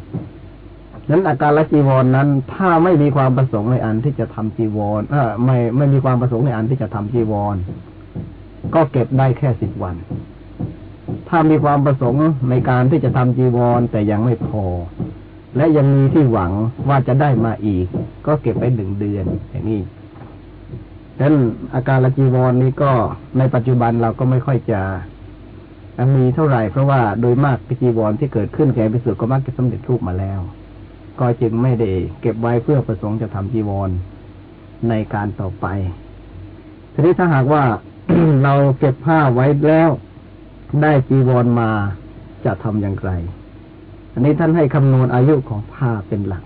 นั้นอาการละจีวรนนั้น ถ้าไม่มีความประสงค์ในอันที่จะทำจีวร เออไม่ไม่มีความประสงค์ในอันที่จะทำจีวร ก็เก็บได้แค่สิบวัน ถ้ามีความประสงค์ในการที่จะทำจีวร แต่ยังไม่พอ และยังมีที่หวังว่าจะได้มาอีก ก็เก็บไปหนึ่งเดือนอย่างนี้ ดังนั้นอาการละจีวรนี้ก็ในปัจจุบันเราก็ไม่ค่อยจะมีเท่าไหร่เพราะว่าโดยมากจีวรที่เกิดขึ้นแก่พิสุทธิ์ก็มักจะสำเร็จรูปมาแล้ว ก็จึงไม่ได้เก็บไว้เพื่อประสงค์จะทำจีวรในการต่อไปทีนี้ถ้าหากว่าเราเก็บผ้าไว้แล้วได้จีวรมาจะทำอย่างไร อันนี้ท่านให้คำนวณอายุของผ้าเป็นหลัก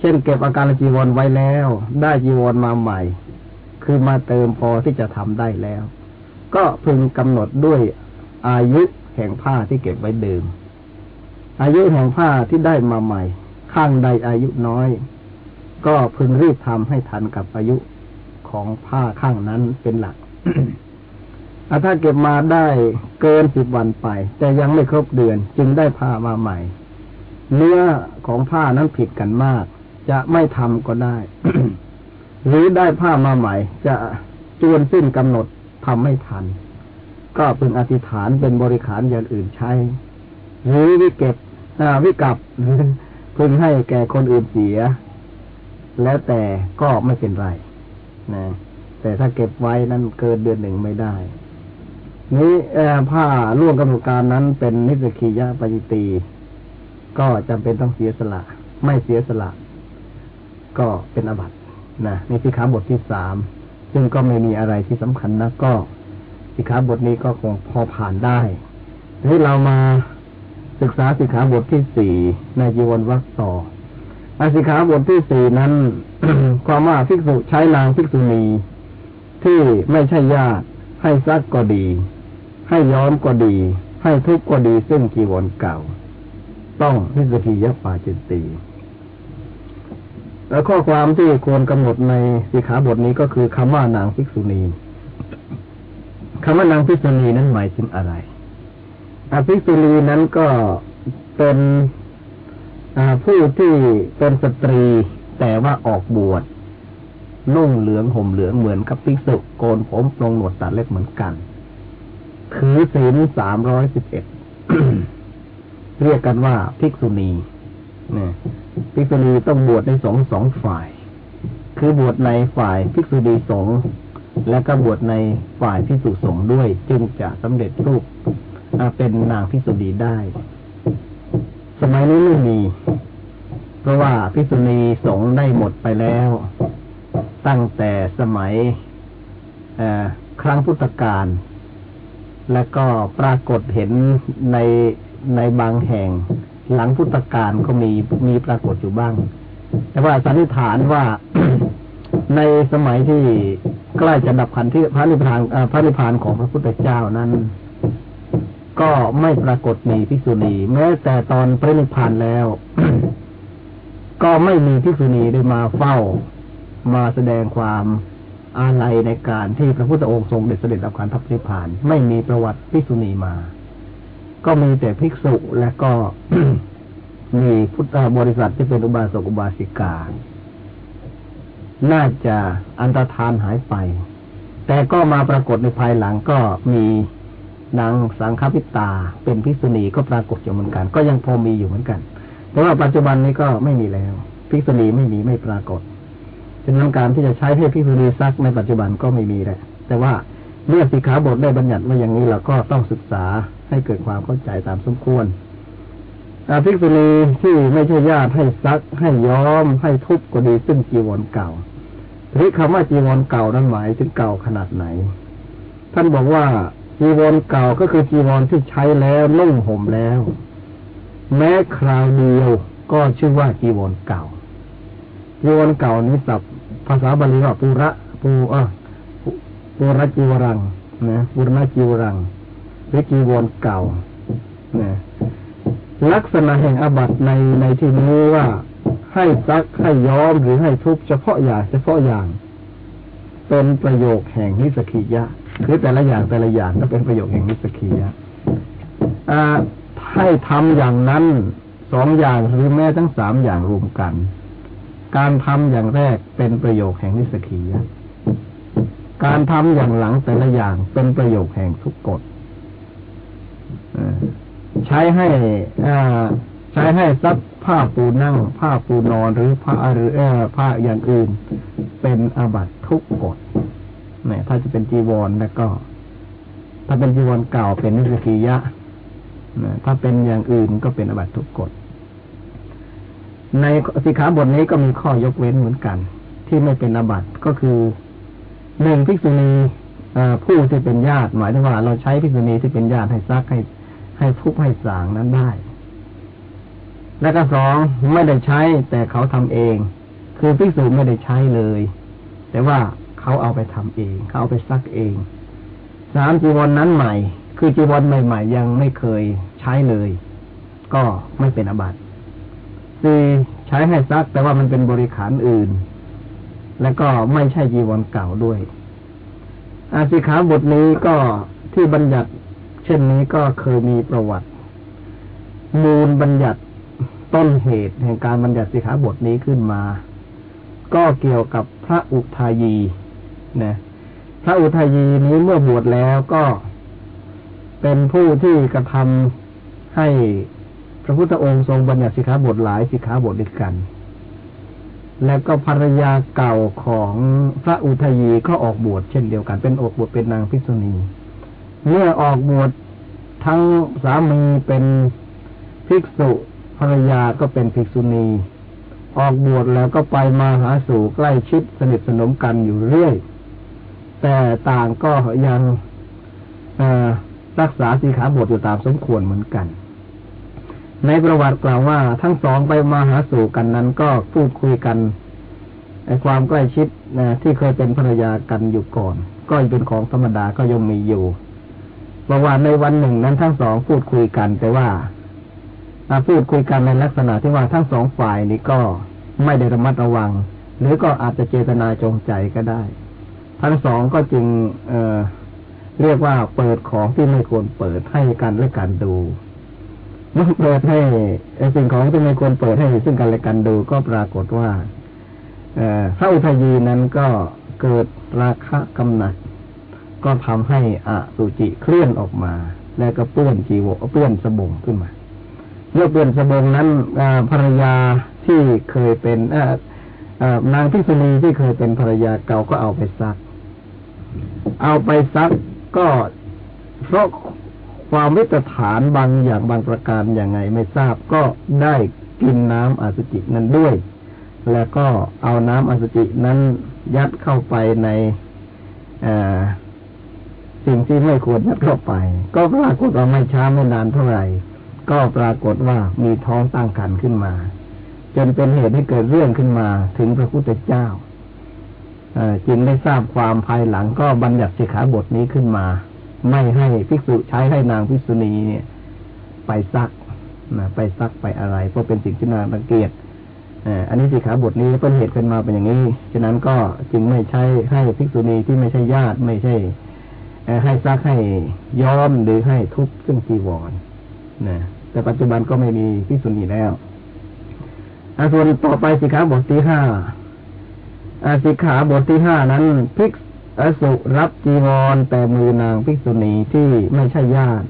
เช่นเก็บอาการจีวรไว้แล้ว ได้จีวรมาใหม่ คือมาเติมพอที่จะทำได้แล้ว ก็พึงกำหนดด้วยอายุแห่งผ้าที่เก็บไว้เดิม อายุแห่งผ้าที่ได้มาใหม่ ข้างใดอายุน้อย ก็พึงรีบทำให้ทันกับอายุของผ้าข้างนั้นเป็นหลักถ้าเก็บมาได้เกินสิบวันไป แต่ยังไม่ครบเดือน จึงได้ผ้ามาใหม่ เนื้อของผ้านั้นผิดกันมาก จะไม่ทำก็ได้ หรือได้ผ้ามาใหม่ จะจวนสิ้นกำหนดทำไม่ทัน ก็พึงอธิษฐานเป็นบริขารอย่างอื่นใช้ หรือวิเก็บวิกับพึงให้แก่คนอื่นเสีย แล้วแต่ก็ไม่เป็นไรนะแต่ถ้าเก็บไว้นั้นเกินเดือนหนึ่งไม่ได้ นี้ผ้าล่วงกำหนดการนั้นเป็นนิสกิยะปฏิตี ก็จำเป็นต้องเสียสละ ไม่เสียสละ ก็เป็นอบัต นะนี่สิขาบทที่สามซึ่งก็ไม่มีอะไรที่สำคัญนะก็สิขาบทนี้ก็คงพอผ่านได้ทีนี้เรามาศึกษาสิกขาบทที่สี่ในจีวรวัคต่ออาสิกขาบทที่สี่นั้น ความว่าภิกษุใช้นางภิกษุณีที่ไม่ใช่ญาติ ให้ซักก็ดี ให้ย้อมก็ดี ให้ทุกก็ดีซึ่งจีวรเก่า ต้องพิสกียปาจิตตี แล้วข้อความที่ควรกำหนดในสิขาบทนี้ก็คือคำว่านางภิกษุณีคำว่านางภิกษุณีนั้นหมายถึงอะไรอภิกษุณีนั้นก็เป็นผู้ที่เป็นสตรี แต่ว่าออกบวชนุ่งเหลืองห่มเหลืองเหมือนกับภิกษุโกนผมปรงหนวดตัดเล็บเหมือนกัน ถือศีลสามร้อยสิบเอ็ดเรียกกันว่าภิกษุณีเนี่ย ภิกษุณีต้องบวชในสองสองฝ่าย คือบวชในฝ่ายภิกษุณีสงฆ์และก็บวชในฝ่ายภิกษุสงฆ์ด้วย จึงจะสำเร็จรูปเป็นนางภิกษุณีได้ สมัยนี้ไม่มี เพราะว่าภิกษุณีสงฆ์ได้หมดไปแล้ว ตั้งแต่สมัยครั้งพุทธกาลและก็ปรากฏเห็นในในบางแห่ง หลังพุทธกาลก็มีมีปรากฏอยู่บ้าง แต่ว่าสันนิษฐานว่าในสมัยที่ใกล้จะดับขันที่พระนิพพานพระนิพพานของพระพุทธเจ้านั้น ก็ไม่ปรากฏมีภิกษุณี แม้แต่ตอนพระนิพพานแล้ว ก็ไม่มีภิกษุณีได้มาเฝ้ามาแสดงความอาลัยในการที่พระพุทธองค์ทรงเด็จเสด็จดับขันทัพนิพพาน ไม่มีประวัติภิกษุณีมา ก็มีแต่ภิกษุและก็มีพุทธบริษัทที่เป็นอุบาสกอุบาสิกา น่าจะอันตรธานหายไป แต่ก็มาปรากฏในภายหลังก็มีนางสังฆพิตา เป็นภิกษุณีก็ปรากฏอยู่เหมือนกัน ก็ยังพอมีอยู่เหมือนกัน แต่ว่าปัจจุบันนี้ก็ไม่มีแล้วภิกษุณีไม่มีไม่ปรากฏฉะนั้นการที่จะใช้เพศพิษุณีซักในปัจจุบันก็ไม่มีแหละแต่ว่าเมื่อสิขาบทได้บัญญัติมาอย่างนี้เราก็ต้องศึกษา ให้เกิดความเข้าใจตามสมควรอาภิกษุณีที่ไม่ใช่ญาติให้ซัก ให้ย้อม ให้ทุบก็ดีซึ่งจีวรเก่าหรือคำว่าจีวรเก่านั้นหมายถึงเก่าขนาดไหน ท่านบอกว่าจีวรเก่าก็คือจีวรที่ใช้แล้วนุ่งห่มแล้ว แม้คราวเดียวก็ชื่อว่าจีวรเก่าจีวรเก่านี้สับภาษาบาลีว่าปุระปูอะปุระจีวรังนะปุระจีวรัง หรือจีวรเก่านะลักษณะแห่งอบัตในในที่นี้ว่าให้ซักให้ย้อมหรือให้ทุบเฉพาะอย่างเฉพาะอย่าง เป็นประโยคแห่งนิสกิยะคือแต่ละอย่างแต่ละอย่างก็เป็นประโยคแห่งนิสกิยะให้ทำอย่างนั้นสองอย่างหรือแม้ทั้งสามอย่างรวมกัน การทำอย่างแรกเป็นประโยคแห่งนิสกียะการทำอย่างหลังแต่ละอย่างเป็นประโยคแห่งทุกกฎ ใช้ให้ใช้ให้ซักผ้าปูนั่ง ผ้าปูนอนหรือผ้าหรือผ้าอย่างอื่น เป็นอาบัตทุกกฎเนี่ยถ้าจะเป็นจีวรแล้วก็ ถ้าเป็นจีวรเก่าเป็นนิสกียะถ้าเป็นอย่างอื่นก็เป็นอาบัตทุกกฎในสิขาบทนี้ก็มีข้อยกเว้นเหมือนกัน ที่ไม่เป็นอาบัตก็คือหนึ่งภิกษุณีผู้ที่เป็นญาติ หมายถึงว่าเราใช้ภิกษุณีที่เป็นญาติให้ซักให้ ให้ทุบให้สางนั้นได้ และก็สองไม่ได้ใช้ แต่เขาทำเอง คือภิกษุไม่ได้ใช้เลย แต่ว่าเขาเอาไปทำเอง เขาเอาไปซักเอง สามจีวรนนั้นใหม่ คือจีวรใหม่ๆ ยังไม่เคยใช้เลย ก็ไม่เป็นอบัติสี่ใช้ให้ซัก แต่ว่ามันเป็นบริขารอื่น และก็ไม่ใช่จีวรเก่าด้วยอาสิขาบทนี้ก็ที่บัญญัติ เช่นนี้ก็เคยมีประวัติ มูลบัญญัติต้นเหตุแห่งการบัญญัติสิขาบทนี้ขึ้นมา ก็เกี่ยวกับพระอุทายีนะพระอุทายีนี้เมื่อบวชแล้วก็เป็นผู้ที่กระทำให้พระพุทธองค์ทรงบัญญัติสิกขาบทหลายสิกขาบทด้วยกัน และก็ภรรยาเก่าของพระอุทยีก็ออกบวชเช่นเดียวกันเป็นออกบวชเป็นนางภิษุณี เมื่อออกบวชทั้งสามีเป็นภิกษุภรรยาก็เป็นภิกษุณี ออกบวชแล้วก็ไปมาหาสู่ใกล้ชิดสนิทสนมกันอยู่เรื่อย แต่ต่างก็ยังรักษาสีขาบทอยู่ตามสมควรเหมือนกัน ในประวัติกล่าวว่า ทั้งสองไปมาหาสู่กันนั้นก็พูดคุยกันในความใกล้ชิดนะที่เคยเป็นภรรยากันอยู่ก่อน ก็เป็นของธรรมดาก็ยังมีอยู่ ประวัติในวันหนึ่งนั้นทั้งสองพูดคุยกันแต่ว่าพูดคุยกันในลักษณะที่ว่าทั้งสองฝ่ายนี้ก็ไม่ได้ระมัดระวัง หรือก็อาจจะเจตนาจงใจก็ได้ ทั้งสองก็จึงเเรียกว่าเปิดของที่ไม่ควรเปิดให้กันและกันดูเมื่อเปิดให้สิ่งของที่ไม่ควรเปิดให้ซึ่งกันและกันดูก็ปรากฏว่าพระอุทยีนั้นก็เกิดราคะกำหนัด ก็ทำให้อสุจิเคลื่อนออกมา แล้วก็เปื้อนจีวรเปื้อนสบงขึ้นมาเมื่อเปื้อนสบงนั้นภรรยาที่เคยเป็นนางพิษณีที่เคยเป็นภรรยาเก่าก็เอาไปซัก เอาไปซักก็เพราะความวิตฐานบางอย่างบางประการอย่างไงไม่ทราบก็ได้กินน้ำอสุจินั้นด้วย แล้วก็เอาน้ำอสุจินั้นยัดเข้าไปใน สิ่งที่ไม่ควรยัดเข้าไป ก็ปรากฏว่าไม่ช้าไม่นานเท่าไหร่ ก็ปรากฏว่ามีท้องตั้งครรภ์ขึ้นมา จนเป็นเหตุให้เกิดเรื่องขึ้นมาถึงพระพุทธเจ้าจึงได้ทราบความภายหลังก็บัญญัติสิกขาบทนี้ขึ้นมา ไม่ให้ภิกษุใช้ให้นางภิกษุณีเนี่ย ไปซักนะไปซักไปอะไร เพราะเป็นสิ่งที่น่ารังเกียจอันนี้สิกขาบทนี้ต้นเหตุเป็นมาเป็นอย่างนี้ ฉะนั้นก็จึงไม่ใช่ให้ภิกษุณีที่ไม่ใช่ญาติไม่ใช่ ให้ซักให้ย้อมหรือให้ทุบซึ่งจีวรนะแต่ปัจจุบันก็ไม่มีภิกษุณีแล้วอส่วนต่อไปสิกขาบทที่ห้าสิกขาบทที่ห้านั้นภิกษุรับจีวรแต่มือนางภิกษุณีที่ไม่ใช่ญาติ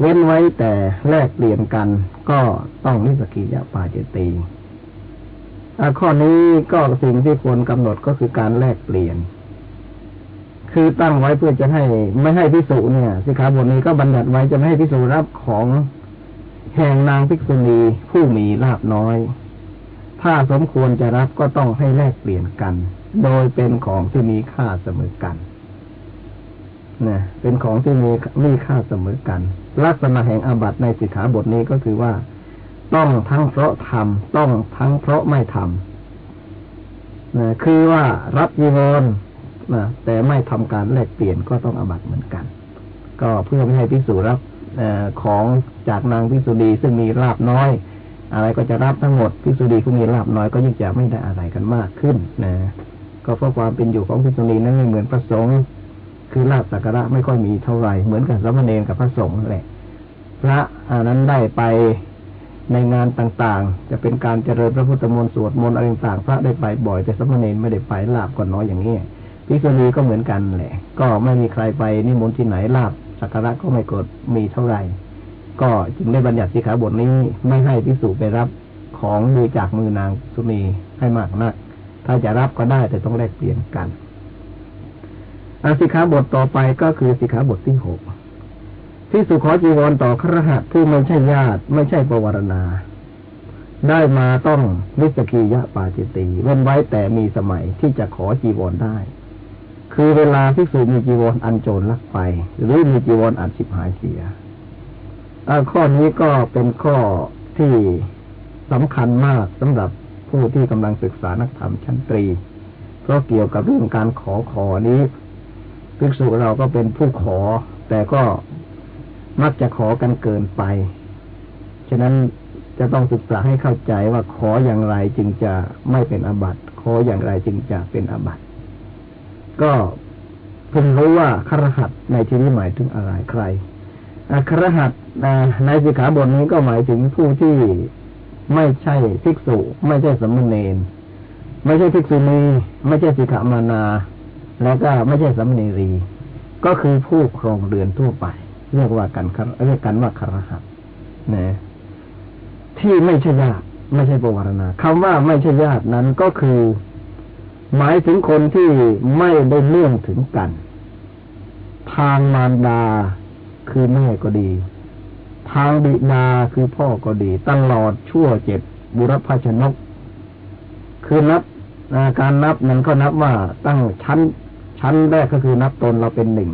เว้นไว้แต่แลกเปลี่ยนกัน ก็ต้องนิสกิยาปาเจตีข้อนี้ก็สิ่งที่ควรกำหนดก็คือการแลกเปลี่ยน คือตั้งไว้เพื่อจะให้ไม่ให้พิสูจเนี่ย สิกขาบทนี้ก็บัญญัติไว้จะไม่ให้พิสูจรับของแห่งนางภิกษุณีผู้มีลาบน้อย ถ้าสมควรจะรับก็ต้องให้แลกเปลี่ยนกัน โดยเป็นของที่มีค่าเสมอกันนะเป็นของที่มีมีค่าเสมอกัน ลักษณะแห่งอาบัติในสิกขาบทนี้ก็คือว่า ต้องทั้งเพราะทำต้องทั้งเพราะไม่ทำนะคือว่ารับยีวรน แต่ไม่ทำการแลกเปลี่ยนก็ต้องอาบัตเหมือนกัน ก็เพื่อไม่ให้พิสูจรับอของจากนางพิสุดีซึ่งมีลาบน้อย อะไรก็จะรับทั้งหมดพิสุดีผู้มีลาบน้อยก็ยิ่งจะไม่ได้อะไรกันมากขึ้นนะก็เพราะความเป็นอยู่ของพิสุดีนั้นไม่เหมือนพระสงฆ์คือลาบสักการะไม่ค่อยมีเท่าไหร่เหมือนกับสมณเณรกับพระสงฆ์แหละ พระอานั้นได้ไปในงานต่างๆ จะเป็นการเจริญพระพุทธมนต์สวดมนต์อะไรต่างๆพระได้ไปบ่อยแต่สมณเณรไม่ได้ไปลาบก็น้อยอย่างนี้ พิสุดีก็เหมือนกันแหละ ก็ไม่มีใครไปนิมนต์ที่ไหนลาบสักการะก็ไม่กดมีเท่าไหร่ ก็จึงได้บัญญัติสิกขาบทนี้ไม่ให้พิสูจไปรับของมือจากมือนางสุนีให้มากนัก ถ้าจะรับก็ได้แต่ต้องแลกเปลี่ยนกันอสิกขาบทต่อไปก็คือสิกขาบทที่หกพิสุขอจีวรต่อครหัสผู้ไม่ใช่ญาติ ไม่ใช่ปวารณา ได้มาต้องนิสกียะปาจิตีเว้นไว้แต่มีสมัยที่จะขอจีวรได้ คือเวลาพิสูจมีจีวรอันโจรลักไป หรือมีจีวรอันชิบหายเสียข้อนี้ก็เป็นข้อที่สำคัญมากสำหรับผู้ที่กำลังศึกษานักธรรมชั้นตรี เพราะเกี่ยวกับเรื่องการขอขอนี้ภิกษุเราก็เป็นผู้ขอ แต่ก็มักจะขอกันเกินไป ฉะนั้นจะต้องศึกษาให้เข้าใจว่าขออย่างไรจึงจะไม่เป็นอบัติขออย่างไรจึงจะเป็นอบัติ ก็เพิ่งรู้ว่าครหัสในที่นี้หมายถึงอะไรใครอัครหัสในสิกขาบทนี้ก็หมายถึงผู้ที่ไม่ใช่ภิกษุ ไม่ใช่สมณเณรไม่ใช่ภิกษุณีไม่ใช่สิกขามานา แล้วก็ไม่ใช่สมณีรี ก็คือผู้ครองเรือนทั่วไป เรียกว่ากันเรียกกันว่าคารหัสนะที่ไม่ใช่ญาติไม่ใช่ปวารณาคำว่าไม่ใช่ญาตินั้นก็คือ หมายถึงคนที่ไม่ได้เนื่องถึงกัน ทางมารดาคือแม่ก็ดี ทางบิดาคือพ่อก็ดี ตลอดชั่วเจ็ดบุรพชนก คือนับการนับนั้นก็นับว่าตั้งชั้น ชั้นแรกก็คือนับตนเราเป็นหนึ่ง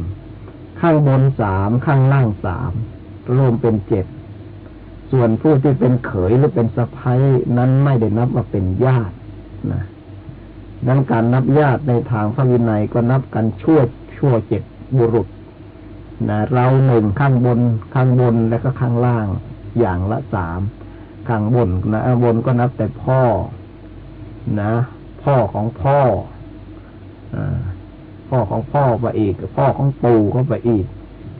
ข้างบนสามข้างล่างสามรวมเป็นเจ็ดส่วนผู้ที่เป็นเขยหรือเป็นสะพ้ายนั้นไม่ได้นับว่าเป็นญาตินะ ดังการนับญาติในทางพระวินัยก็นับกันชั่วชั่วเจ็ดบุรุษนะเราหนึ่งข้างบนข้างบนแล้วก็ข้างล่างอย่างละสามข้างบนนะบนก็นับแต่พ่อนะ พ่อของพ่ออพ่อของพ่อไปอีกพ่อของปู่ก็ไปอีก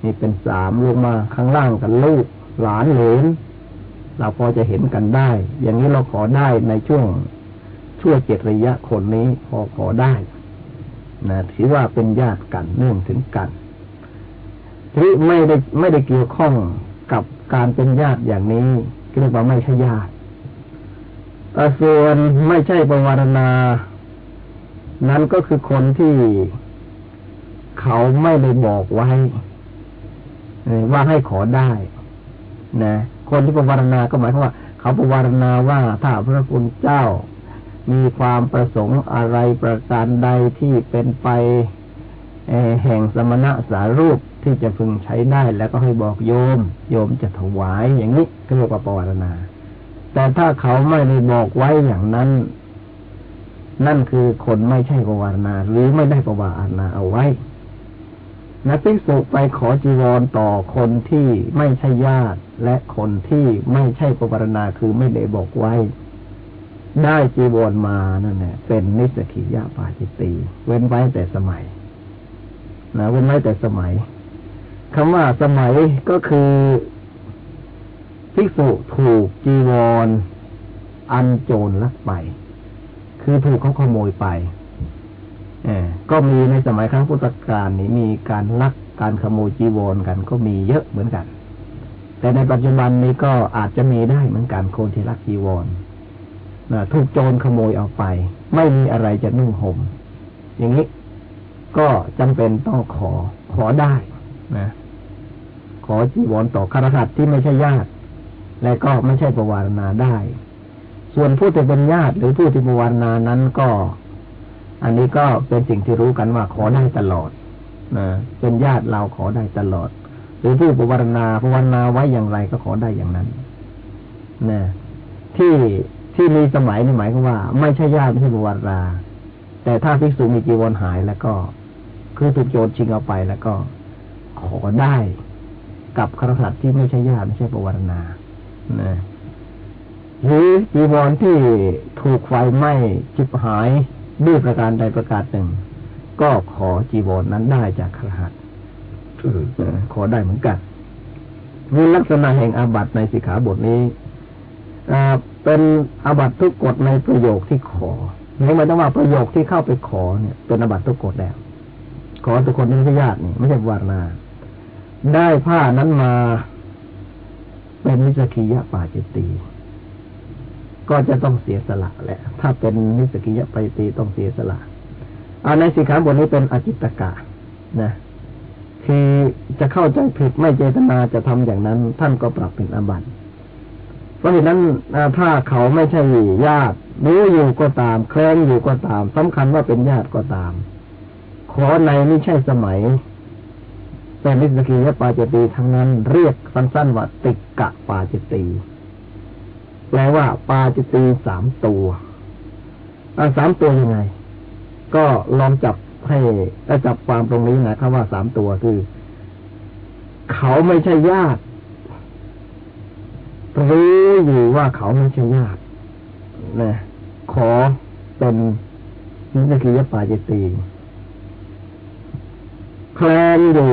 นี่เป็นสามลงมาข้างล่างกันลูก หลานเหลนเราพอจะเห็นกันได้ อย่างนี้เราขอได้ในช่วง ช่วเจ็ดระยะคนนี้พอขอได้นะถือว่าเป็นญาติกันเนื่องถึงกันที่ไม่ได้ไม่ได้เกี่ยวข้องกับการเป็นญาติอย่างนี้เรียกว่าไม่ใช่ญาติส่วนไม่ใช่ประวารณา นั้นก็คือคนที่เขาไม่ได้บอกไว้ว่าให้ขอได้นะคนที่ประวารณาก็หมายความว่า เขาประวารณาว่าถ้าพระคุณเจ้า มีความประสงค์อะไรประการใดที่เป็นไปแห่งสมณะสารูปที่จะพึงใช้ได้แล้วก็ให้บอกโยม โยมจะถวายอย่างนี้ก็เรียกว่าปวารณา แต่ถ้าเขาไม่ได้บอกไว้อย่างนั้น นั่นคือคนไม่ใช่ปวารณา หรือไม่ได้ปวารณาเอาไว้นักภิกษุไปขอจีวรต่อคนที่ไม่ใช่ญาติและคนที่ไม่ใช่ปวารณาคือไม่ได้บอกไว้ ได้จีวรมานั่นแหละเป็นนิสกิยาปาจิตตีเว้นไว้แต่สมัยนะเว้นไว้แต่สมัยคำว่าสมัยก็คือภิกษุถูกจีวรอันโจรลักไป คือถูกเขาขโมยไปเอก็มีในสมัยครั้งพุทธกาลนี่มีการลักการขโมยจีวรกัน ก็มีเยอะเหมือนกัน แต่ในปัจจุบันนี้ก็อาจจะมีได้เหมือนกันคนที่ลักจีวร ถูกโจรขโมยเอาไป ไม่มีอะไรจะนุ่งห่มอย่างนี้ก็จำเป็นต้องขอขอได้นะขอจีวรต่อคารหัสที่ไม่ใช่ญาติ และก็ไม่ใช่ประวารณาได้ ส่วนผู้ที่เป็นญาติหรือผู้ที่ประวารณานั้นก็ อันนี้ก็เป็นสิ่งที่รู้กันว่าขอได้ตลอดนะเป็นญาติเราขอได้ตลอด หรือผู้ประวารณาประวารณาไว้อย่างไรก็ขอได้อย่างนั้นนะที่ ที่มีสมัยนี่หมายความว่า ไม่ใช่ญาติไม่ใช่บุวารา แต่ถ้าภิกษุมีจีวรหายแล้วก็ คือถูกโจรชิงเอาไปแล้วก็ขอได้กับครสัตที่ไม่ใช่ญาติไม่ใช่ประวัตินานะหรือจีวรที่ถูกไฟไหม้จิบหายด้วยประการใดประการหนึ่ง ก็ขอจีวรนนั้นได้จากครหัสขอได้เหมือนกันมีลักษณะแห่งอาบัติในสิกขาบทนี้ เป็นอบัตทุกกฎในประโยคที่ขอไม่หมายถึงว่าประโยคที่เข้าไปขอเนี่ย เป็นอบัตทุกกฎแล้วขอทุกคนไม่ใช่ญาตินี่ไม่ใช่วารณาได้ผ้านั้นมาเป็นนิสกิยะปาจิตตีก็จะต้องเสียสละแหละ ถ้าเป็นนิสกิยะปาจิตตีต้องเสียสละอันในสิกขาบทนี้เป็นอจิตกะนะคือจะเข้าใจผิดไม่เจตนาจะทำอย่างนั้น ท่านก็ปรับเป็นอบัติ เพราะฉะนั้นถ้าเขาไม่ใช่ญาติรู้อยู่ก็ตามแคลงอยู่ก็ตามสำคัญว่าเป็นญาติก็ตาม ขอในไม่ใช่สมัย แต่นิสกีและปาจิตีทั้งนั้นเรียกสั้นๆว่าติกกะปาจิตีแปลว่า ปาจิตีสามตัวสามตัวยังไง ก็ลองจับให้จับความตรงนี้นะครับว่าสามตัวคือ เขาไม่ใช่ญาติ รู้อยู่ว่าเขาไม่ใช่ญาตินะขอเป็นนิสกิยปาจิตีแคลนอยู่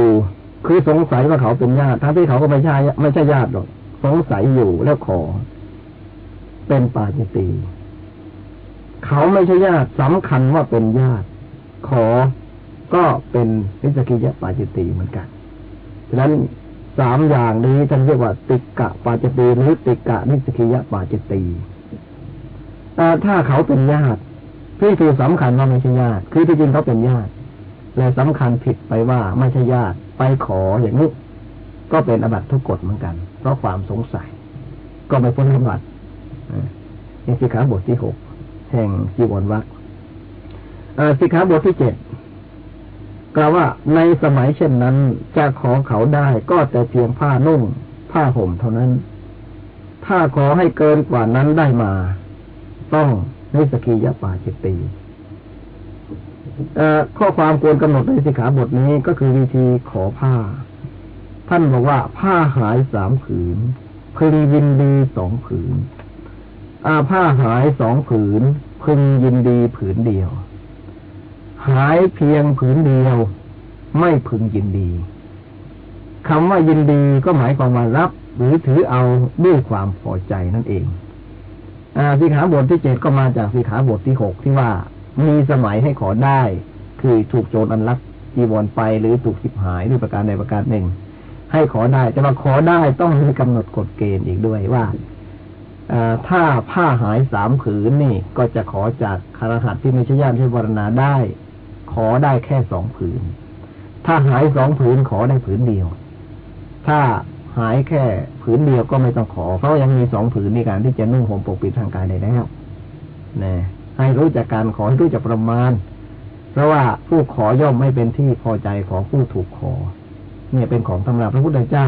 คือสงสัยว่าเขาเป็นญาติทั้งที่เขาก็ไม่ใช่ไม่ใช่ญาติหรอกสงสัยอยู่แล้วขอ เป็นปาจิตีเขาไม่ใช่ญาติสำคัญว่าเป็นญาติ ขอก็เป็นนิสกิยปาจิตีเหมือนกันฉะนั้น สามอย่างนี้ท่านเรียกว่า ติกะปาจิตีหรือติกะนิสกิยะปาจิตีถ้าเขาเป็นญาติพี่คือสำคัญว่าไม่ใช่ญาติคือที่จริงเขาเป็นญาติและสำคัญผิดไปว่าไม่ใช่ญาติไปขออย่างนี้ก็เป็นอบัตทุกกฎเหมือนกัน เพราะความสงสัย ก็ไม่พ้นอบัตนี่สิขาบทที่หกแห่งจีวรวักสิขาบทที่เจ็ด กล่าวว่าในสมัยเช่นนั้นจะขอเขาได้ก็แต่เพียงผ้านุ่ง ผ้าห่มเท่านั้น ถ้าขอให้เกินกว่านั้นได้มา ต้องในสกียะป่าจิตตีข้อความควรกำหนดในสิกขาบทนี้ก็คือวิธีขอผ้า ท่านบอกว่าผ้าหายสามผืนพึงยินดีสองผืนอาผ้าหายสองผืนพึงยินดีผืนเดียว หายเพียงผืนเดียว ไม่พึงยินดีคำว่ายินดีก็หมายความว่ารับ หรือถือเอาด้วยความพอใจนั่นเองอสีขาบทที่เจ็ดก็มาจากสีขาบทที่หกที่ว่ามีสมัยให้ขอได้ คือถูกโจรอันลักจีวรไปหรือถูกสิบหายด้วยประการใดประการหนึ่ง ให้ขอได้ แต่ว่าขอได้ต้องมีกำหนดกฎเกณฑ์อีกด้วยว่าถ้าผ้าหายสามผืนนี่ ก็จะขอจากคารหัสที่ไม่ใช่ญาติที่วรณาได้ ขอได้แค่สองผืน ถ้าหายสองผืนขอได้ผืนเดียว ถ้าหายแค่ผืนเดียวก็ไม่ต้องขอ เพราะยังมีสองผืนในการที่จะนุ่งห่มปกปิดทางกายได้แล้วนะให้รู้จักการขอให้รู้จักประมาณ เพราะว่าผู้ขอย่อมไม่เป็นที่พอใจของผู้ถูกขอ เนี่ยเป็นของตำราพระพุทธเจ้า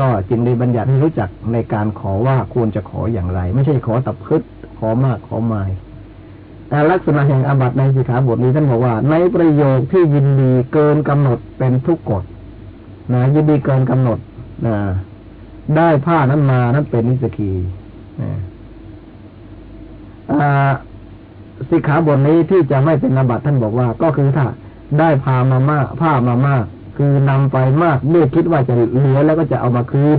ก็จึงได้บัญญัติให้รู้จักในการขอว่าควรจะขออย่างไร ไม่ใช่ขอตับพึดขอมากขอไม่ แต่ลักษณะแห่งอาบัติในสิกขาบทนี้ท่านบอกว่า ในประโยคที่ยินดีเกินกำหนดเป็นทุกกฎนะยินดีเกินกำหนดนะได้ผ้านั้นมานั้นเป็นนิสกีนะสิกขาบทนี้ที่จะไม่เป็นอาบัติท่านบอกว่า ก็คือถ้าได้พามามากผ้ามามาก คือนำไปมากเมื่อคิดว่าจะเหลือแล้วก็จะเอามาคืน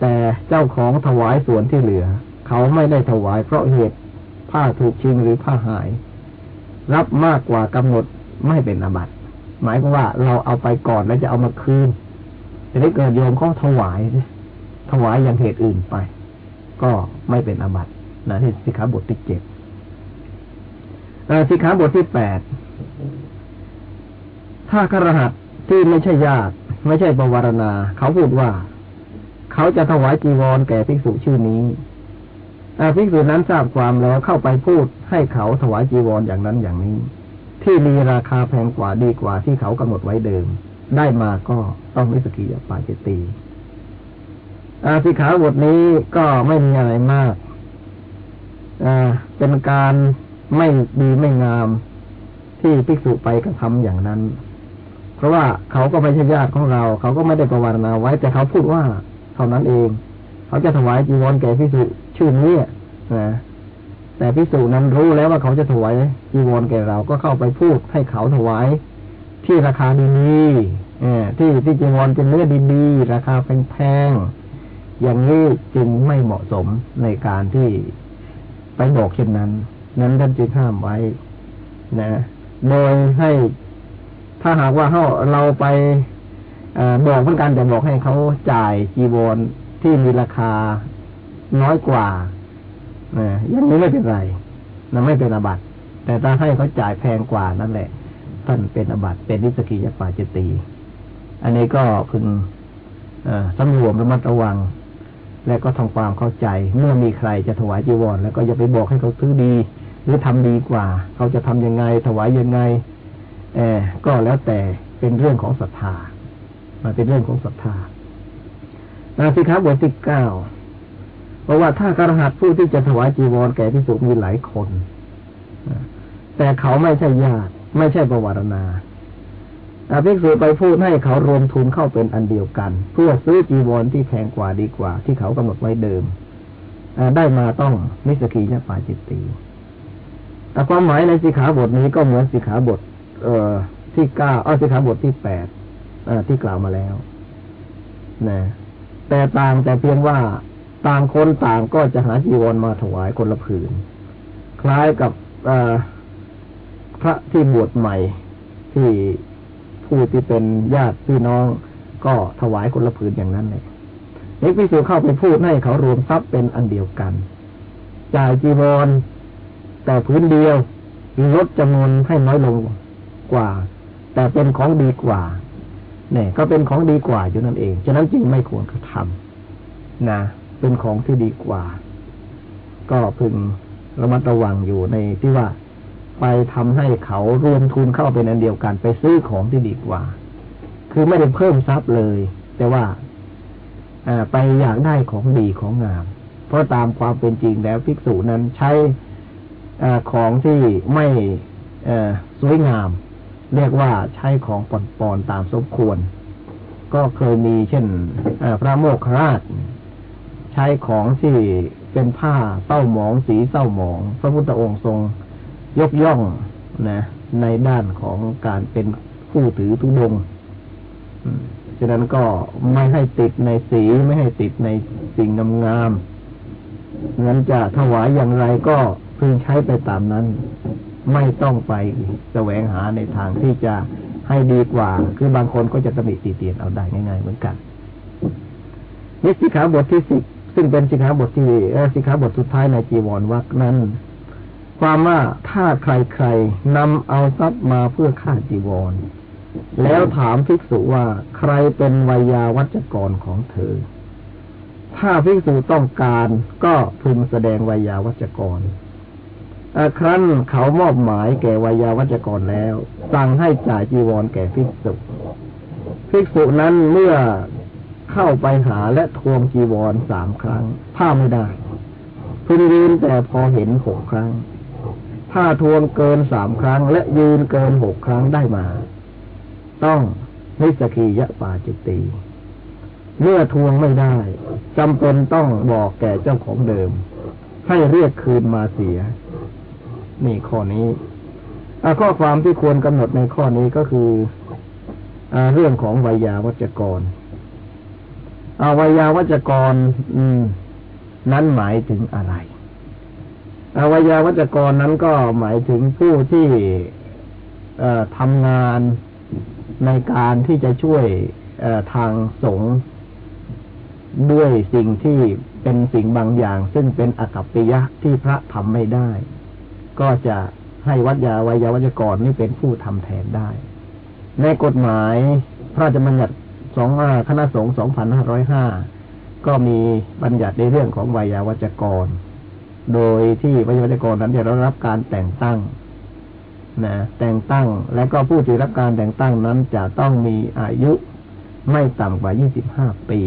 แต่เจ้าของถวายส่วนที่เหลือ เขาไม่ได้ถวายเพราะเหตุ ผ้าถูกชิงหรือผ้าหาย รับมากกว่ากำหนดไม่เป็นอาบัติ หมายความว่าเราเอาไปก่อนแล้วจะเอามาคืนจะได้เกิดโยมเขาถวายถวายอย่างเหตุอื่นไป ก็ไม่เป็นอาบัตินะที่สิกขาบทที่เจ็ดสิกขาบทที่แปดถ้าครหัสที่ไม่ใช่ญาติไม่ใช่ปวารณา เขาพูดว่า เขาจะถวายจีวรแก่ภิกษุชื่อนี้ ภิกษุนั้นทราบความแล้วเข้าไปพูดให้เขาถวายจีวรอย่างนั้นอย่างนี้ ที่มีราคาแพงกว่าดีกว่าที่เขากำหนดไว้เดิม ได้มาก็ต้องมิสกียปาจิตีอาสิขาบทนี้ก็ไม่มีอะไรมากเป็นการไม่ดีไม่งามที่ภิกษุไปกระทำอย่างนั้น เพราะว่าเขาก็ไม่ใช่ญาติของเรา เขาก็ไม่ได้ประวัตินาไว้ แต่เขาพูดว่าเท่านั้นเอง เขาจะถวายจีวรแก่ภิกษุ ชื่อนี้นะแต่ภิกษุนั้นรู้แล้วว่าเขาจะถวายจีวรแก่เราก็เข้าไปพูดให้เขาถวาย ที่ราคาดีๆที่ที่จีวรเป็นเนื้อดีๆราคาแพงๆอย่างนี้จึงไม่เหมาะสมในการที่ไปบอกเช่นนั้น นั้นท่านจึงห้ามไว้ นะโดยให้ถ้าหากว่าเขาเราไปอบอกเหมือนกันแต่บอกให้เขาจ่ายจีวรที่มีราคา น้อยกว่านะอย่างนี้ไม่เป็นไรนะไม่เป็นอบัตแต่ถ้าให้เขาจ่ายแพงกว่านั่นแหละ ท่านเป็นอบัตเป็นนิสกิยปาจิตีอันนี้ก็พึงสำรวมระมัดระวัง และก็ทำความเข้าใจ เมื่อมีใครจะถวายจีวร แล้วก็อย่าไปบอกให้เขาซื้อดี หรือทำดีกว่า เขาจะทํำยังไง ถวายยังไงเออก็แล้วแต่เป็นเรื่องของศรัทธามันเป็นเรื่องของศรัทธานาสิครับบทที่เก้า เพราะว่าถ้ากระหัสผู้ที่จะถวายจีวรแก่ที่สุมีหลายคน แต่เขาไม่ใช่ญาติ ไม่ใช่ประวัตินาอาภิกษุไปพูดให้เขารวมทุนเข้าเป็นอันเดียวกัน เพื่อซื้อจีวรที่แพงกว่าดีกว่า ที่เขากำหนดไว้เดิมได้มาต้องนิสกียปาจิตตีแต่ความหมายในสิขาบทนี้ก็เหมือนสิขาบท เอ่อที่เก้าอ้อสิขาบทที่แปดที่กล่าวมาแล้วนะแต่ต่างแต่เพียงว่า ต่างคนต่างก็จะหาจีวรมาถวายคนละผืน คล้ายกับพระที่บวชใหม่ ที่ผู้ที่เป็นญาติพี่น้องก็ถวายคนละผืนอย่างนั้นเลยเอกพิสูเข้าไปพูดให้เขารวมทรัพย์เป็นอันเดียวกัน จ่ายจีวร แต่พื้นเดียวลดจำนวนให้น้อยลงกว่า แต่เป็นของดีกว่าเนี่ยก็เป็นของดีกว่าอยู่นั่นเอง ฉะนั้นจึงไม่ควรกระทำนะ เป็นของที่ดีกว่า ก็พึงระมัดระวังอยู่ในที่ว่าไปทำให้เขารวมทุนเข้าเป็นอันเดียวกันไปซื้อของที่ดีกว่า คือไม่ได้เพิ่มทรัพย์เลย แต่ว่าไปอยากได้ของดีของงาม เพราะตามความเป็นจริงแล้วภิกษุนั้นใช้อของที่ไม่สวยงาม เรียกว่าใช้ของปอนๆตามสมควร ก็เคยมีเช่นพระโมคคราช ใช้ของที่เป็นผ้าเต้าหมองสีเต้าหมอง พระพุทธองค์ทรงยกย่องนะ ในด้านของการเป็นผู้ถือทุดงฉะนั้นก็ไม่ให้ติดในสีไม่ให้ติดในสิ่งงามๆนั้นจะถวายอย่างไรก็พึงใช้ไปตามนั้น ไม่ต้องไปแสวงหาในทางที่จะให้ดีกว่า คือบางคนก็จะตำหนิตีเตียนเอาได้ง่ายๆเหมือนกันนี่สิขาบทที่สิบ ซึ่งเป็นสิขาบทที่สิขาบทสุดท้ายในจีวรวักนั้น ความว่าถ้าใครๆนำเอาทรัพย์มาเพื่อฆ่าจีวร แล้วถามภิกษุว่าใครเป็นวิยาวัจกรของเธอ ถ้าภิกษุต้องการก็พึงแสดงวิยาวัจกรครั้นเขามอบหมายแก่วายาวัจกรแล้ว สั่งให้จ่ายจีวรแก่ภิกษุ ภิกษุนั้นเมื่อ เข้าไปหาและทวงจีวรสามครั้ง ถ้าไม่ได้พึงยืนแต่พอเห็นหกครั้ง ถ้าทวงเกินสามครั้ง และยืนเกินหกครั้งได้มา ต้องนิสกียะปาจิตตีเมื่อทวงไม่ได้จำเป็นต้องบอกแก่เจ้าของเดิม ให้เรียกคืนมาเสีย นี่ข้อนี้ข้อความที่ควรกำหนดในข้อนี้ก็คืออเรื่องของวิยาวัจกร อาวิยาวัจกรนั้นหมายถึงอะไร อวิยาวัจกรนั้นก็หมายถึงผู้ที่ทำงานในการที่จะช่วยทางสงฆ์ด้วยสิ่งที่เป็นสิ่งบางอย่าง ซึ่งเป็นอกัปปิยะที่พระทำไม่ได้ ก็จะให้วัดยาวิยาวัจกรนี่เป็นผู้ทำแทนได้ ในกฎหมายพระราชบัญญัติ สองคณะสงฆ์สองพันห้าร้อยห้าก็มีบัญญัติในเรื่องของวิยาวัจกร โดยที่วิยาวัจกรนั้นจะรับการแต่งตั้งนะแต่งตั้งและก็ผู้ที่รับการแต่งตั้งนั้นจะต้องมีอายุไม่ต่ำกว่ายี่สิบห้าปี